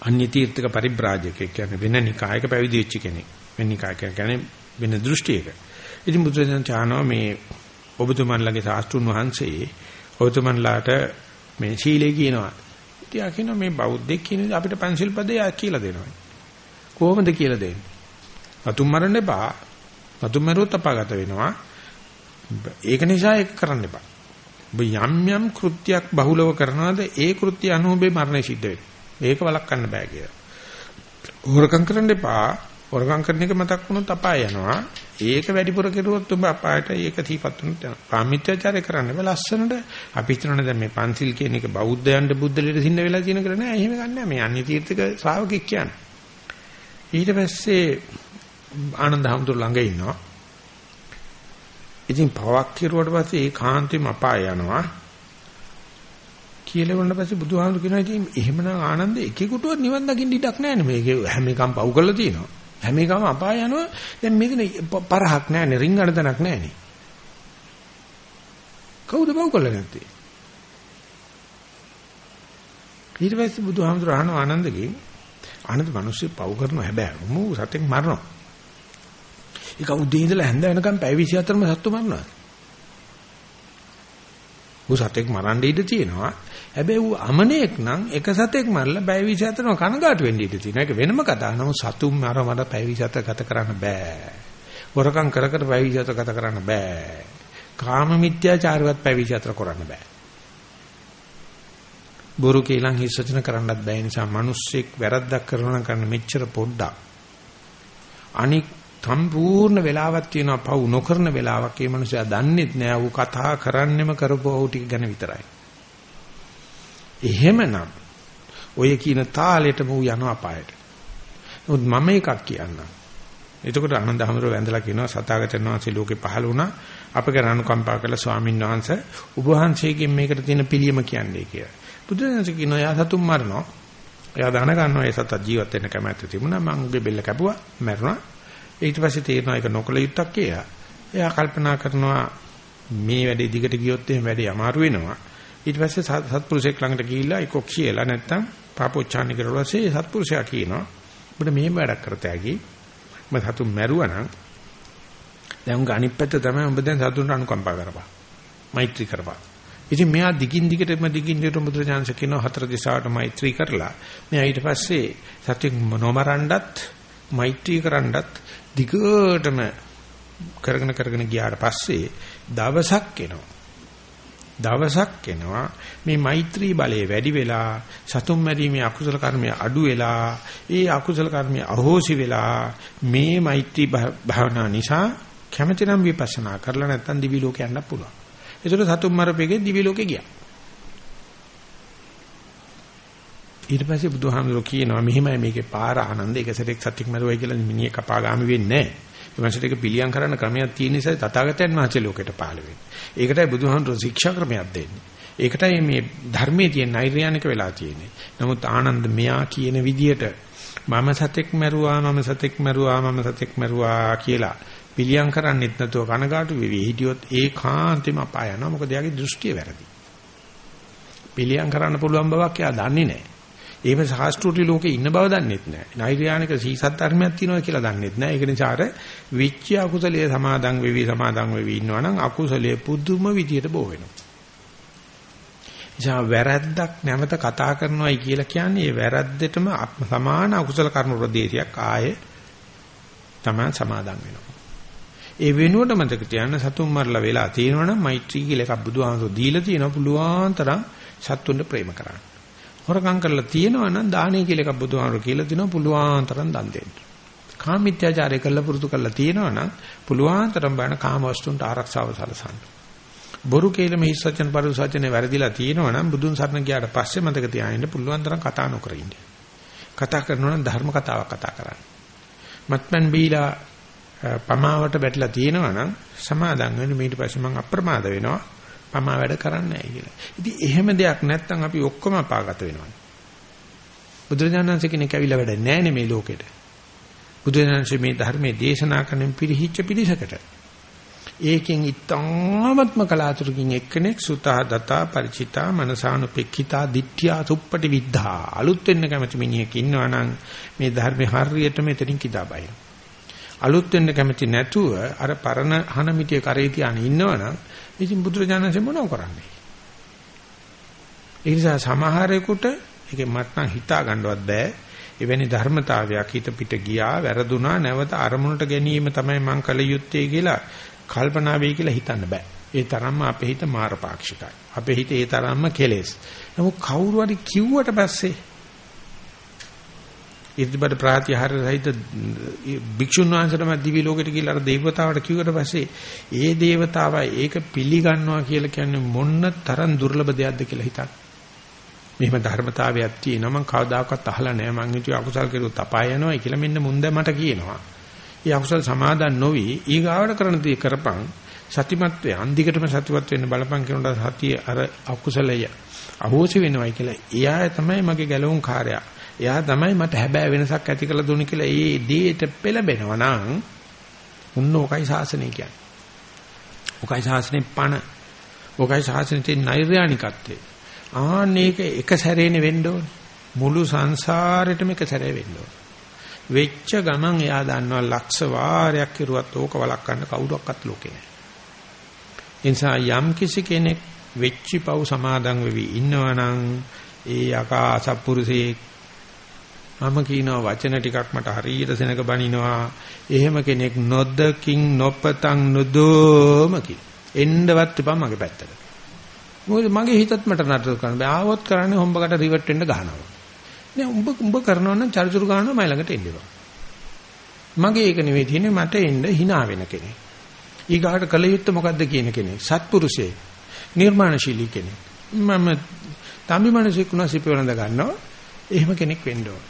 Speaker 1: අන්‍ය තීර්ථක පරිබ්‍රාජකෙක් කියන්නේ වෙන නිකායක පැවිදි වෙච්ච කෙනෙක්. වෙන නිකායක කියන්නේ වෙන දෘෂ්ටියක. ඉතින් බුදුරජාණන් චානෝ මේ ඔබතුමන්ලගේ සාස්ත්‍රුන් වහන්සේ ඔබතුමන්ලාට මේ සීලය කියනවා. ඉතින් කියනවා මේ බෞද්ධෙක් කියන අපිට පංචිල් පදේ කියලා දෙනවා. කොහොමද කියලා දෙන්නේ? අතුම් මරන්න එපා. අතුම් මරුවොත් අපාගත වෙනවා. ඒක නිසා ඒක කරන්න එපා. ඔබ යම් යම් කෘත්‍යයක් බහුලව කරනවාද ඒ කෘත්‍ය අනුභවේ මරණය සිද්ධ වෙනවා. ඒක වළක්වන්න බෑ කියලා. හොරකම් කරන්න එපා. වරකම් කරන එක මතක් වුණොත් අපාය යනවා. ඒක වැඩිපුර කෙරුවොත් ඔබ අපායට ඒක තීපත් වෙනත් යනවා. පාමිත්‍යාචාරය කරන්න බෑ ලස්සනට. අපි හිතනනේ දැන් මේ පන්සිල් කියන එක බෞද්ධයන්ට බුද්ධ ලෙඩ සින්න වෙලා තියෙන කියලා නෑ. එහෙම ගන්නෑ. මේ අන්‍ය තීර්ථක ශ්‍රාවකෙක් කියන්නේ. ඊට පස්සේ ආනන්ද හැමතුරු ළඟ ඉන්නවා. ඉතින් පවක් කෙරුවට පස්සේ ඒ කාන්තේම අපාය යනවා. කියලා වුණා පස්සේ බුදුහාමුදුරු කියනවා ඉතින් එහෙමනම් ආනන්ද එකෙකුටවත් නිවන් දකින්න ඉඩක් නැහැ නේ මේක හැම එකම පව් කරලා තියෙනවා. හැම එකම අපාය යනවා. දැන් මේකනේ පරහක් නැහැ නේ රින් අඩතනක් නැහැ නේ. කවුද පව් කරලා නැත්තේ? ඊට පස්සේ බුදුහාමුදුරු අහනවා ආනන්දගෙන් ආනන්ද මිනිස්සු පව් කරනවා හැබැයි මු සතෙක් මරනවා. ඒක උදේ ඉඳලා හැන්ද වෙනකම් පැය 24ම සත්තු මරනවා. ඌ සතෙක් මරන්න ඉඩ තියෙනවා. හැබැයි ඌ අමනේක් නම් එක සතෙක් මරලා පැය 24ම කනගාටු වෙන්න ඉඩ තියෙනවා. ඒක වෙනම කතාවක්. නමුත් සතුන් මර මර පැය 24 ගත කරන්න බෑ. වරකම් කර කර පැය 24 ගත කරන්න බෑ. කාම මිත්‍යාචාරවත් පැය 24 කරන්න බෑ. බොරු කේලම් හිස් වචන කරන්නත් බෑ නිසා මිනිස්සෙක් වැරද්දක් කරනවා නම් කරන්න මෙච්චර පොඩ්ඩක් අනික් සම්පූර්ණ වෙලාවක් තියෙනවා පව් නොකරන වෙලාවක් ඒ මනුස්සයා දන්නෙත් නෑ ඌ කතා කරන්නෙම කරපුවා ටික ගැන විතරයි. එහෙමනම් ඔය කියන තාලෙටම ඌ යනවා අපායට. නමුත් මම එකක් කියන්නම්. එතකොට ආනන්ද හැමරෝ වැඳලා කියනවා සතාගතයන් වහන්සේ ලෝකේ පහළ වුණා අපගේ අනුකම්පා කළ ස්වාමීන් වහන්සේ ඔබ වහන්සේගෙන් මේකට තියෙන පිළියම කියන්නේ කියලා. බුදුරජාණන් කියනවා යා සතුන් මරනවා. එයා දහන ගන්නවා ඒ සතා ජීවත් වෙන්න කැමැත්ත තිබුණා මං උගේ බෙල්ල කැපුවා මැරුණා. ඊට පස්සේ තේරෙනවා ඒක නොකල යුත්තක් කියලා. එයා කල්පනා කරනවා මේ වැඩේ දිගට ගියොත් එහෙම වැඩේ අමාරු වෙනවා. ඊට පස්සේ සත්පුරුෂයෙක් ළඟට ගිහිල්ලා ඒක කියලා නැත්තම් පාපොච්චානි කරලා පස්සේ සත්පුරුෂයා කියනවා ඔබට මෙහෙම වැඩක් කරතෑගි මම සතුන් මැරුවා නම් දැන් උංග අනිත් පැත්ත තමයි ඔබ දැන් සතුන්ට අනුකම්පා කරපන්. මෛත්‍රී කරපන්. ඉතින් මෙයා දිගින් දිගටම දිගින් දිගටම බුදුරජාණන්සේ කියනවා හතර දිශාවට මෛත්‍රී කරලා මෙයා ඊට පස්සේ සත්‍ය නොමරණ්ඩත් මෛත්‍රී කරන්නත් දිගටම කරගෙන කරගෙන ගියාට පස්සේ දවසක් එනවා. දවසක් එනවා මේ මෛත්‍රී බලය වැඩි වෙලා සතුම් මැරීමේ අකුසල කර්මය අඩු වෙලා ඒ අකුසල කර්මය අහෝසි වෙලා මේ මෛත්‍රී භාවනා නිසා කැමැතිනම් විපස්සනා කරලා නැත්නම් දිවි ලෝක යන්න පුළුවන්. ඒතර සතුම් මරපෙගේ දිවි ලෝකේ ගියා. ඊට පස්සේ බුදුහාමුදුරුවෝ කියනවා මෙහිමයි මේකේ පාර ආනන්ද එක සැරයක් සත්‍යක් මරුවයි කියලා මිනිහ කපාගාමි වෙන්නේ නැහැ. ඒ මාසෙට එක පිළියම් කරන්න ක්‍රමයක් තියෙන නිසා තථාගතයන් වහන්සේ ලෝකෙට පහළ වෙන්නේ. ඒකටයි බුදුහාමුදුරුවෝ ශික්ෂා ක්‍රමයක් දෙන්නේ. ඒකටයි මේ ධර්මයේ තියෙන නෛර්යානික වෙලා තියෙන්නේ. නමුත් ආනන්ද මෙයා කියන විදියට මම සතෙක් මරුවා මම සතෙක් මරුවා මම සතෙක් මරුවා කියලා පිළියම් කරන්නෙත් නැතුව කනගාටු වෙවි හිටියොත් ඒකාන්තෙම අපාය යනවා. මොකද එයාගේ දෘෂ්ටිය වැරදි. පිළියම් කරන්න පුළුවන් බවක් එයා දන්නේ නැහැ. එහෙම ශාස්ත්‍රීය ලෝකේ ඉන්න බව දන්නෙත් නැහැ. නෛර්යානික සීසත් ධර්මයක් තියෙනවා කියලා දන්නෙත් නැහැ. ඒක නිසා අර විච්ච අකුසලයේ සමාදන් වෙවි සමාදන් වෙවි ඉන්නවනම් අකුසලයේ පුදුම විදියට බෝ වෙනවා. එනිසා වැරද්දක් නැවත කතා කරනවායි කියලා කියන්නේ ඒ වැරද්දටම සමාන අකුසල කර්ම ප්‍රදේශයක් ආයේ තමයි සමාදන් වෙනවා. ඒ වෙනුවට මතක තියාගන්න සතුන් මරලා වෙලා තියෙනවනම් මෛත්‍රී කියලා එකක් බුදුහාමසෝ දීලා තියෙනවා පුළුවන් තරම් සත්තුන්ට ප්‍රේම කරන්න. හොරකම් කරලා තියෙනවා නම් දානේ කියලා එකක් බුදුහාමර කියලා දිනවා පුළුවන් තරම් දන් දෙන්න. කාමීත්‍යාචාරය කළා පුරුදු කරලා තියෙනවා නම් පුළුවන් තරම් බාන කාම වස්තුන්ට ආරක්ෂාව සලසන්න. බොරු කේලම හිස් වචන පරිසවචනේ වැරදිලා තියෙනවා නම් බුදුන් සරණ ගියාට පස්සේ මතක තියාගන්න පුළුවන් තරම් කතා නොකර ඉන්න. කතා කරනවා නම් ධර්ම කතාවක් කතා කරන්න. මත්මන් බීලා පමාවට වැටලා තියෙනවා නම් සමාදන් වෙන්න ඊට පස්සේ මම අප්‍රමාද වෙනවා. පමා වැඩ කරන්නේ නැහැ කියලා. ඉතින් එහෙම දෙයක් නැත්තම් අපි ඔක්කොම අපාගත වෙනවා. බුදුරජාණන් කෙනෙක් ඇවිල්ලා වැඩ නැහැ මේ ලෝකෙට. බුදුරජාණන් මේ ධර්මයේ දේශනා කරන පිරිහිච්ච පිළිසකට. ඒකෙන් ඊටාත්ම කලාතුරකින් එක්කෙනෙක් සුතා දතා ಪರಿචිතා මනසානුපෙක්ඛිතා දිට්ඨියා සුප්පටි විද්ධා අලුත් වෙන්න කැමති මිනිහෙක් ඉන්නවා නම් මේ ධර්මේ හරියටම එතනින් කිදා බයිනවා. අලුත් වෙන්න කැමති නැතුව අර පරණ හන මිටිය කරේ තියාගෙන ඉන්නවනම් ඉතින් බුදුරජාණන්සේ මොනව කරන්නේ? ඒ නිසා සමහරෙකුට ඒක මට නම් හිතා ගන්නවත් බෑ. එවැනි ධර්මතාවයක් හිත පිට ගියා, වැරදුනා, නැවත අරමුණට ගැනීම තමයි මං කල යුත්තේ කියලා කල්පනා වෙයි කියලා හිතන්න බෑ. ඒ තරම්ම අපේ හිත මාරපාක්ෂිකයි. අපේ හිත ඒ තරම්ම කෙලෙස්. නමුත් කවුරු හරි කිව්වට පස්සේ ඉර්ධිබද ප්‍රාතිහාර සහිත භික්ෂුන් වහන්සේටම දිවි ලෝකෙට ගිහිල්ලා අර දේවතාවට කිව්වට පස්සේ ඒ දේවතාවා ඒක පිළිගන්නවා කියලා කියන්නේ මොන්න තරම් දුර්ලභ දෙයක්ද කියලා හිතන්න. මෙහෙම ධර්මතාවයක් තියෙනවා මම කවදාකවත් අහලා නැහැ මං හිතුවේ අකුසල් කෙරුවොත් අපාය යනවායි කියලා මෙන්න මුන්ද මට කියනවා. ඒ අකුසල් සමාදන් නොවි ඊගාවට කරන දේ කරපන් සතිමත් වේ අන්දිකටම සතිමත් වෙන්න බලපන් කියනකොට සතිය අර අකුසලය අහෝසි වෙනවයි කියලා එයා තමයි මගේ ගැලවුම් කාර්යය. එයා තමයි මට හැබෑ වෙනසක් ඇති කළ දුන්නේ කියලා ඒ දේට පෙළඹෙනවා නම් උන්න ඔකයි ශාසනය කියන්නේ. ඔකයි ශාසනේ පණ. ඔකයි ශාසනයේ නෛර්යානිකත්වය. ආන්නේක එක සැරේනේ වෙන්න ඕනේ. මුළු සංසාරෙටම එක සැරේ වෙන්න ඕනේ. වෙච්ච ගමන් එයා දන්නවා ලක්ෂ වාරයක් කිරුවත් ඕක වළක්වන්න කවුරක්වත් ලෝකේ නැහැ. ඒ නිසා යම් කිසි කෙනෙක් වෙච්චි පව් සමාදන් වෙවි ඉන්නවනම් ඒ යකා අසත්පුරුෂේ මම කියනවා වචන ටිකක් මට හරියට සෙනක බනිනවා. එහෙම කෙනෙක් නොදකින් නොපතන් නුදෝමකි එන්නවත් එපා මගේ පැත්තට. මොකද මගේ හිතත් මට නතර කරන්න බෑ. ආවොත් කරන්නේ හොම්බකට රිවර්ට් වෙන්න ගහනවා. නෑ උඹ උඹ කරනවා නම් චරිචුරු ගන්නවා මයි ළඟට එන්න මගේ ඒක නෙවෙයි තියෙන්නේ මට එන්න hina වෙන කෙනෙක්. ඊගාට කල යුත්තේ මොකද්ද කියන කෙනෙක්. සත්පුරුෂයෙක් නිර්මාණශීලී කෙනෙක්. මම තම්බි මිනිසෙක් උනා සිපවලඳ ගන්නවා. එහෙම කෙනෙක් වෙන්න ඕන.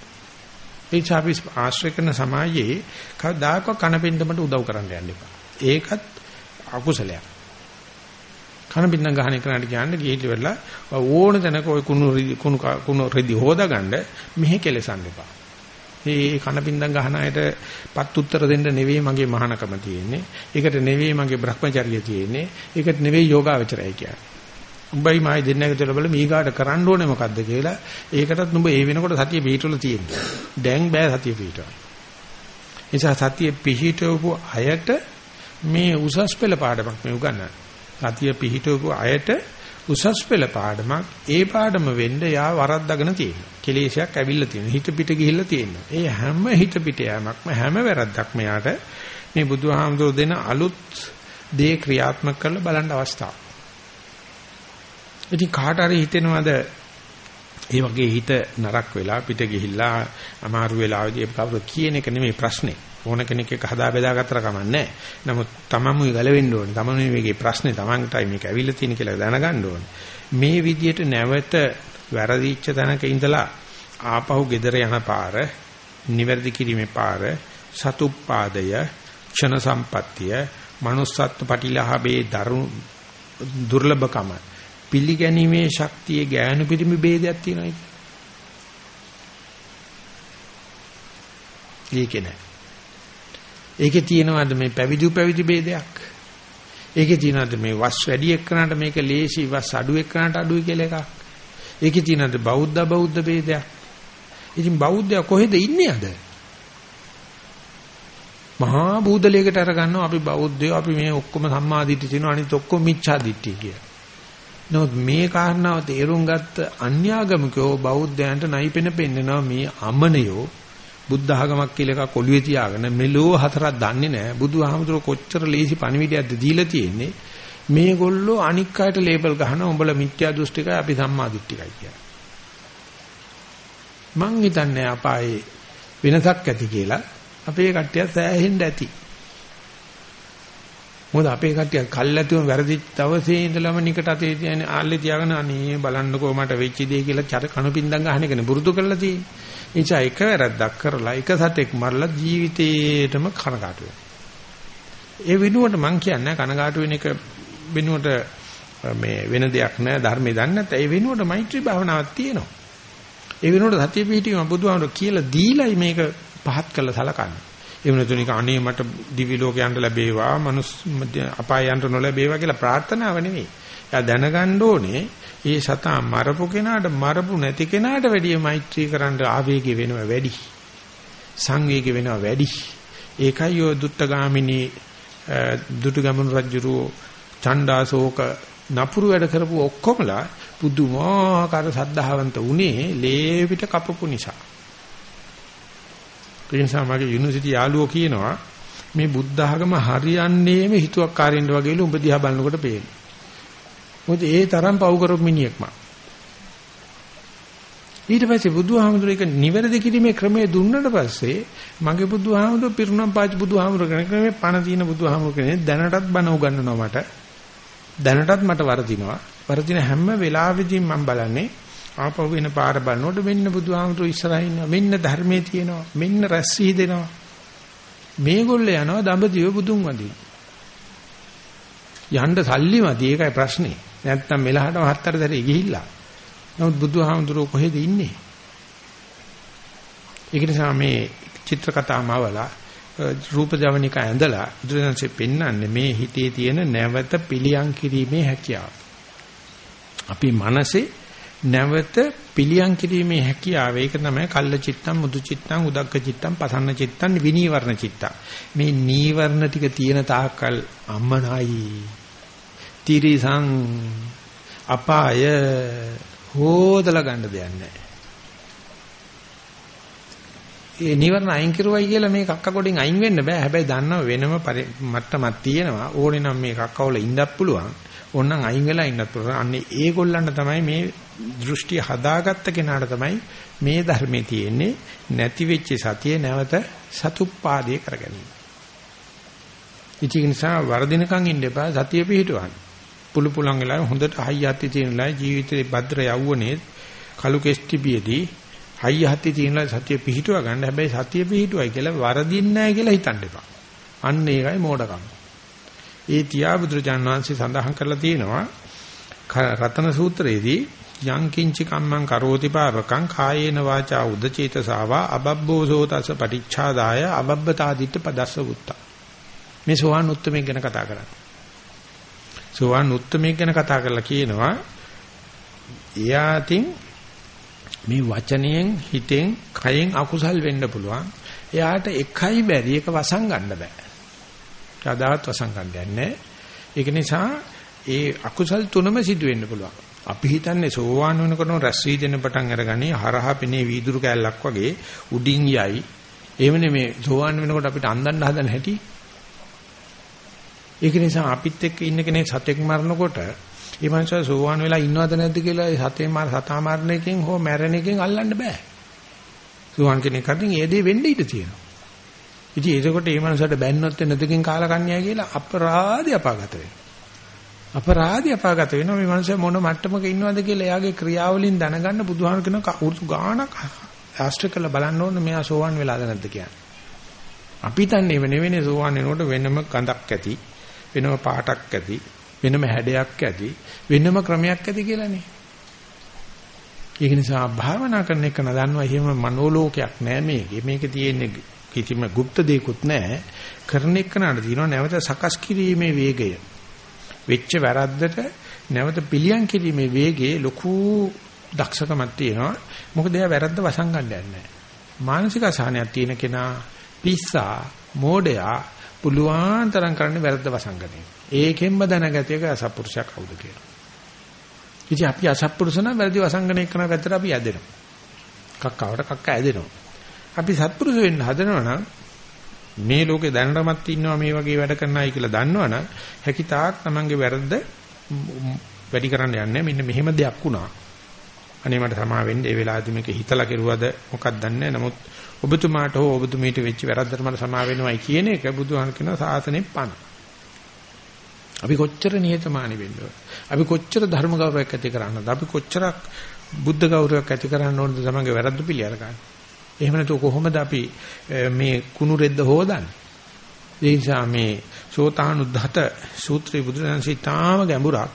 Speaker 1: ඒ චාපි ආශ්‍රය කරන සමාජයේ කවදාකවත් කනපින්දමට උදව් කරන්න යන්න එපා ඒකත් අකුසලයක් කනපින්දම් ගහන එකනට කියන්නේ ගිහිලි වෙලා ඕන තැනක ওই කුණු කුණු කුණු රෙදි හොදාගන්න මෙහෙ කෙලසන්න එපා මේ කනපින්දම් ගහන අයට පත් උත්තර දෙන්න නෙවෙයි මගේ මහානකම තියෙන්නේ. ඒකට නෙවෙයි මගේ Brahmacharya තියෙන්නේ. ඒකට නෙවෙයි යෝගාවචරය කියන්නේ. උඹයි මායි දෙන්නක තුළ බල මීගාට කරන්න ඕනේ මොකද්ද කියලා ඒකටත් නුඹ ඒ වෙනකොට සතිය පිහිටවල තියෙනවා. දැන් බෑ සතිය පිහිටවන්න. නිසා සතිය පිහිටවපු අයට මේ උසස් පෙළ පාඩමක් මේ උගන්වන්නේ. සතිය පිහිටවපු අයට උසස් පෙළ පාඩමක් ඒ පාඩම වෙන්න යා වරද්දාගෙන තියෙනවා. කෙලේශයක් ඇවිල්ලා තියෙනවා. හිත පිට ගිහිල්ලා තියෙනවා. ඒ හැම හිත පිට යෑමක්ම හැම වැරද්දක්ම යාට මේ බුදුහාමුදුරු දෙන අලුත් දේ ක්‍රියාත්මක කරලා බලන්න අවස්ථාව. ඉතින් කාට හරි හිතෙනවද ඒ වගේ හිත නරක් වෙලා පිට ගිහිල්ලා අමාරු වෙලාවදී කවුරු කියන එක නෙමෙයි ප්‍රශ්නේ. ඕන කෙනෙක් එක්ක හදා බෙදා ගත්තර කමන්නේ නමුත් තමන්මුයි ගලවෙන්න ඕනේ. තමන්ගේ මේකේ ප්‍රශ්නේ තමන්ටයි මේක ඇවිල්ලා තියෙන කියලා දැනගන්න ඕනේ. මේ විදියට නැවත වැරදිච්ච තැනක ඉඳලා ආපහු gedara යන පාර, නිවැරදි කිරීමේ පාර, සතුප්පාදය, ක්ෂණ සම්පත්තිය, manussත්ව පටිලාභේ දරු දුර්ලභකම පිළිගැනීමේ ශක්තියේ ගෑනු පිරිමි ભેදයක් තියෙනවා කියන්නේ. ඒකේ නෑ. ඒකේ තියෙනවාද මේ පැවිදි පැවිදි ભેදයක්? ඒකේ තියෙනවාද මේ වස් වැඩි එක්කනට මේක ලේසි වස් අඩු එක්කනට අඩුයි කියලා එකක්? ඒකේ තියෙනවාද බෞද්ධ බෞද්ධ ભેදයක්? ඉතින් බෞද්ධය කොහෙද ඉන්නේ අද? මහා බූදලයකට අරගන්නවා අපි බෞද්ධයෝ අපි මේ ඔක්කොම සම්මා දිට්ඨිය තියෙනවා අනිත් ඔක්කොම මිච්ඡා දිට්ඨිය කියලා. නමුත් මේ කාරණාව තේරුම් ගත්ත අන්‍යාගමිකෝ බෞද්ධයන්ට නයිපෙන පෙන්නනවා මේ අමනයෝ බුද්ධ ආගමක් කියලා එකක් ඔළුවේ තියාගෙන මෙලෝ හතරක් දන්නේ නැහැ. බුදුහාමුදුර කොච්චර ලේසි පණිවිඩයක්ද දීලා තියෙන්නේ. මේගොල්ලෝ අනික් අයට ලේබල් ගහන උඹලා මිත්‍යා දෘෂ්ටිකයි අපි සම්මා දිට්ඨිකයි කියලා. මං හිතන්නේ අපායේ වෙනසක් ඇති කියලා. අපේ කට්ටිය සෑහෙන්න ඇති. මොකද අපේ කට්ටිය කල්ැතුම වැරදිච්ච දවසේ ඉඳලම නිකට අතේ තියන්නේ ආල්ලේ තියාගෙන අනේ බලන්නකෝ මට වෙච්ච දේ කියලා චර කණුපින්දම් ගහන එකනේ පුරුදු කරලා තියෙන්නේ. එනිසා එක වැරද්දක් කරලා එක සතෙක් මරලා ජීවිතේටම කනගාටු ඒ වෙනුවට මං කියන්නේ කනගාටු වෙන එක වෙනුවට මේ වෙන දෙයක් නෑ ධර්මයේ දන්නේ නැත්නම් ඒ වෙනුවට මෛත්‍රී භාවනාවක් තියෙනවා. ඒ වෙනුවට සතිය පිහිටීම බුදුහාමුදුරුවෝ කියලා දීලයි මේක පහත් කළ සලකන්නේ. ඒ වෙනතුනික අනේ මට දිවි ලෝකයන්ට ලැබේවා, මනුස් අපායයන්ට නොලැබේවා කියලා ප්‍රාර්ථනාව නෙවෙයි. එයා දැනගන්න ඕනේ ඒ සතා මරපු කෙනාට මරපු නැති කෙනාට වැඩිය මෛත්‍රී කරන්න ආවේගය වෙනවා වැඩි. සංවේගය වෙනවා වැඩි. ඒකයි ඔය දුත්තගාමිනී දුටුගැමුණු රජුරෝ චණ්ඩාසෝක නපුරු වැඩ කරපු ඔක්කොමලා පුදුමාකාර සද්ධාවන්ත උනේ ලේ පිට කපපු නිසා. ඒ නිසා මගේ යුනිවර්සිටි යාළුවෝ කියනවා මේ බුද්ධ ආගම හරියන්නේම හිතුවක්කාරින්ද වගේලු උඹ දිහා බලනකොට පේනවා. මොකද ඒ තරම් පව් කරපු මිනිහෙක් මම. ඊට පස්සේ බුදුහාමුදුර එක නිවැරදි කිරීමේ ක්‍රමය දුන්නට පස්සේ මගේ බුදුහාමුදුර පිරුණම් පාච බුදුහාමුදුර කෙනෙක් මේ පණ තියෙන බුදුහාමුදුර කෙනෙක් දැනටත් බණ උගන්වනවා මට දැනටත් මට වරදිනවා වරදින හැම වෙලාවෙදීම මම බලන්නේ ආපහු වෙන පාර බලනකොට මෙන්න බුදුහාමුදුර ඉස්සරහින් ඉන්නවා. මෙන්න ධර්මයේ තියෙනවා. මෙන්න රැස්සී දෙනවා මේගොල්ලෝ යනවා දඹදිව බුදුන් වඳින යන්න සල්ලි මදි. ඒකයි ප්‍රශ්නේ. නැත්තම් මෙලහටම හත්තර දරේ ගිහිල්ලා. නමුත් බුදුහාමුදුරුව කොහෙද ඉන්නේ? ඒක නිසා මේ චිත්‍ර කතාමවලා රූප ජවනික ඇඳලා බුදුරජාණන්සේ පෙන්වන්නේ මේ හිතේ තියෙන නැවත පිළියම් කිරීමේ හැකියාව. අපි මනසේ නැවත පිළියම් කිරීමේ හැකියාව ඒක තමයි කල්ල චිත්තම් මුදු චිත්තම් උදක්ක චිත්තම් පසන්න චිත්තම් විනීවරණ චිත්තම් මේ නීවරණ ටික තියෙන තාක්කල් අම්මනයි තිරිසං අපාය හොදලා ගන්න දෙයක් නැහැ. ඒ නිවර්ණ අයින් කරුවයි කියලා මේ කක්ක කොටින් අයින් වෙන්න බෑ. හැබැයි දන්නව වෙනම මට්ටමක් තියෙනවා. ඕනේ නම් මේ කක්කවල ඉන්නත් පුළුවන්. ඕනනම් අයින් වෙලා ඉන්නත් පුළුවන්. අන්නේ ඒගොල්ලන්ට තමයි මේ දෘෂ්ටි හදාගත්ත කෙනාට තමයි මේ ධර්මයේ තියෙන්නේ නැති වෙච්ච සතිය නැවත සතුප්පාදේ කරගැනීම. ඉතින් නිසා වර්ධිනකම් ඉන්න එපා සතිය පිහිටවන්න. පුළු පුලන් වෙලා හොඳට හයියත් තියෙනලා ජීවිතේ භද්‍ර යවුවනේ කලු කෙස්ටිබියේදී හයියත් තියෙනලා සතිය පිහිටුව ගන්න හැබැයි සතිය පිහිටුවයි කියලා වරදින්නේ නැහැ කියලා හිතන්න එපා. අන්න ඒකයි මෝඩකම. ඒ තියා බුදුරජාන් වහන්සේ සඳහන් කරලා තියෙනවා රතන සූත්‍රයේදී යං කිංචි කම්මං කරෝති පාපකං කායේන වාචා උදචේතසාවා අබබ්බෝසෝතස පටිච්ඡාදාය අබබ්බතාදිත්ත පදස්ස වුත්තා මේ සෝවාන් උත්තමයෙන් ගැන කතා කරන්නේ සෝවාන් උත්තමයෙක් ගැන කතා කරලා කියනවා එයාටින් මේ වචනයෙන් හිතෙන් කයෙන් අකුසල් වෙන්න පුළුවන්. එයාට එකයි බැරි එක වසන් ගන්න බෑ. කදාවත් වසන් ගන්න නැහැ. ඒක නිසා ඒ අකුසල් තුනම සිදු වෙන්න පුළුවන්. අපි හිතන්නේ සෝවාන් වෙනකොට රැස් වී දෙන පටන් අරගන්නේ හරහා පෙනේ වීදුරු කෑල්ලක් වගේ උඩින් යයි. එහෙම නෙමේ සෝවාන් වෙනකොට අපිට අන්දන්න හදන හැටි ඒක නිසා අපිත් එක්ක ඉන්න කෙනෙක් සතෙක් මරනකොට ඒ මනුස්සයා සෝවාන් වෙලා ඉන්නවද නැද්ද කියලා ඒ සතේ මාර සතා මරණ එකෙන් හෝ මැරෙන එකෙන් අල්ලන්න බෑ. සෝවාන් කෙනෙක් අතින් ඒ දේ වෙන්න ඉඩ තියෙනවා. ඉතින් ඒකකොට මේ මනුස්සයාට බැන්නොත් නැදකින් කාලා කන්නේයි කියලා අපරාධي අපාගත වෙනවා. අපරාධي අපාගත වෙනවා මේ මනුස්සයා මොන මට්ටමක ඉන්නවද කියලා එයාගේ ක්‍රියාවලින් දැනගන්න බුදුහාම කියන කවුරු ගානක් ආශ්‍රය කරලා බලන්න ඕනේ මෙයා සෝවාන් වෙලාද නැද්ද කියන්නේ. අපි තන්නේ වෙනෙවෙනේ සෝවාන් වෙනකොට වෙනම ගඳක් ඇති වෙනම පාටක් ඇති වෙනම හැඩයක් ඇති වෙනම ක්‍රමයක් ඇති කියලානේ. ඒක නිසා භාවනා කරන එක නදන්නවා එහෙම මනෝලෝකයක් නෑ මේකේ. මේකේ තියෙන්නේ කිසිම গুপ্ত දෙයක්වත් නෑ. කරන එක නඩ දිනව නැවත සකස් කිරීමේ වේගය. වෙච්ච වැරද්දට නැවත පිළියම් කිරීමේ වේගයේ ලොකු දක්ෂකමක් තියෙනවා. මොකද එයා වැරද්ද වසන් ගන්න යන්නේ මානසික අසහනයක් තියෙන කෙනා පිස්සා මෝඩයා පුළුවන් තරම් කරන්නේ වැරද්ද වසංගනේ. ඒකෙන්ම දැනගත එක අසත්පුරුෂයා කවුද කියලා. ඉතින් අපි අසත්පුරුෂ නම් වැරදි වසංගනේ කරන පැත්තට අපි ඇදෙනවා. කක්කවට කක්ක ඇදෙනවා. අපි සත්පුරුෂ වෙන්න හදනවා නම් මේ ලෝකේ දැනටමත් ඉන්නවා මේ වගේ වැඩ කරන අය කියලා දන්නවනම් හැකිතාක් තමන්ගේ වැරද්ද වැඩි කරන්න යන්නේ මෙන්න මෙහෙම දෙයක් වුණා. අනේ මට සමා වෙන්න ඒ වෙලාවදී මේක හිතලා කෙරුවද මොකක්ද දන්නේ නමුත් ඔබතුමාට හෝ ඔබතුමීට වෙච්ච වැරද්දට මට සමා වෙනවයි කියන එක බුදුහාම කියන සාසනේ පණ. අපි කොච්චර නිහතමානී වෙන්න අපි කොච්චර ධර්ම ගෞරවයක් ඇති කරන්නද? අපි කොච්චරක් බුද්ධ ගෞරවයක් ඇති කරන්න ඕනද තමන්ගේ වැරද්ද පිළිඅර ගන්න. එහෙම නැතුව කොහොමද අපි මේ කුණු රෙද්ද හොදන්නේ? ඒ නිසා මේ සෝතානුද්ධත සූත්‍රයේ බුදුරජාණන්සේ තාම ගැඹුරක්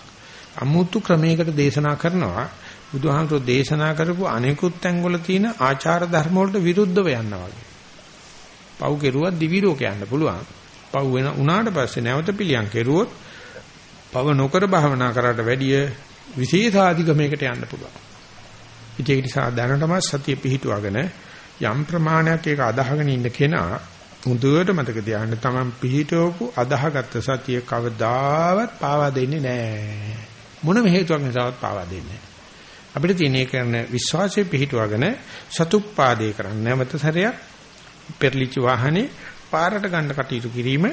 Speaker 1: අමුතු ක්‍රමයකට දේශනා කරනවා. බුදුහාමුදුරෝ දේශනා කරපු අනෙකුත් තැන්වල තියෙන ආචාර ධර්ම වලට විරුද්ධව යනවා වගේ. පව් කෙරුවත් දිවි ලෝක යන්න පුළුවන්. පව් වෙන උනාට පස්සේ නැවත පිළියම් කෙරුවොත් පව නොකර භාවනා කරාට වැඩිය විශේෂාධිගමයකට යන්න පුළුවන්. ඒක නිසා දැනටම සතිය පිහිටුවගෙන යම් ප්‍රමාණයක් ඒක අදාහගෙන ඉන්න කෙනා මුදුවට මතක තියාගන්න තමන් පිහිටවපු අදාහගත්ත සතිය කවදාවත් පාවා දෙන්නේ නැහැ. මොනම හේතුවක් නිසාවත් පාවා දෙන්නේ නැහැ. අපිට තියෙන ඒ කරන විශ්වාසය පිහිටුවගෙන සතුප්පාදේ කරන්න නැවත සැරයක් පෙරලිච්ච වාහනේ පාරට ගන්න කටයුතු කිරීම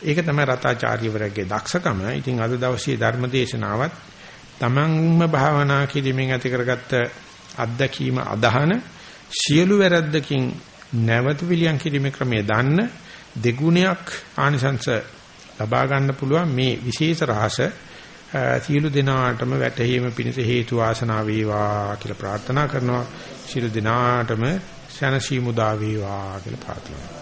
Speaker 1: ඒක තමයි රතාචාර්යවරගේ දක්ෂකම. ඉතින් අද දවසේ ධර්ම දේශනාවත් තමන්ම භාවනා කිරීමෙන් ඇති කරගත්ත අත්දැකීම අදහන සියලු වැරද්දකින් නැවත පිළියම් කිරීමේ ක්‍රමය දන්න දෙගුණයක් ආනිසංස ලබා ගන්න පුළුවන් මේ විශේෂ රහස සියලු දෙනාටම වැටහීම පිණිස හේතු වාසනා වේවා කියලා ප්‍රාර්ථනා කරනවා. සියලු දෙනාටම සැනසීම උදා වේවා කියලා ප්‍රාර්ථනා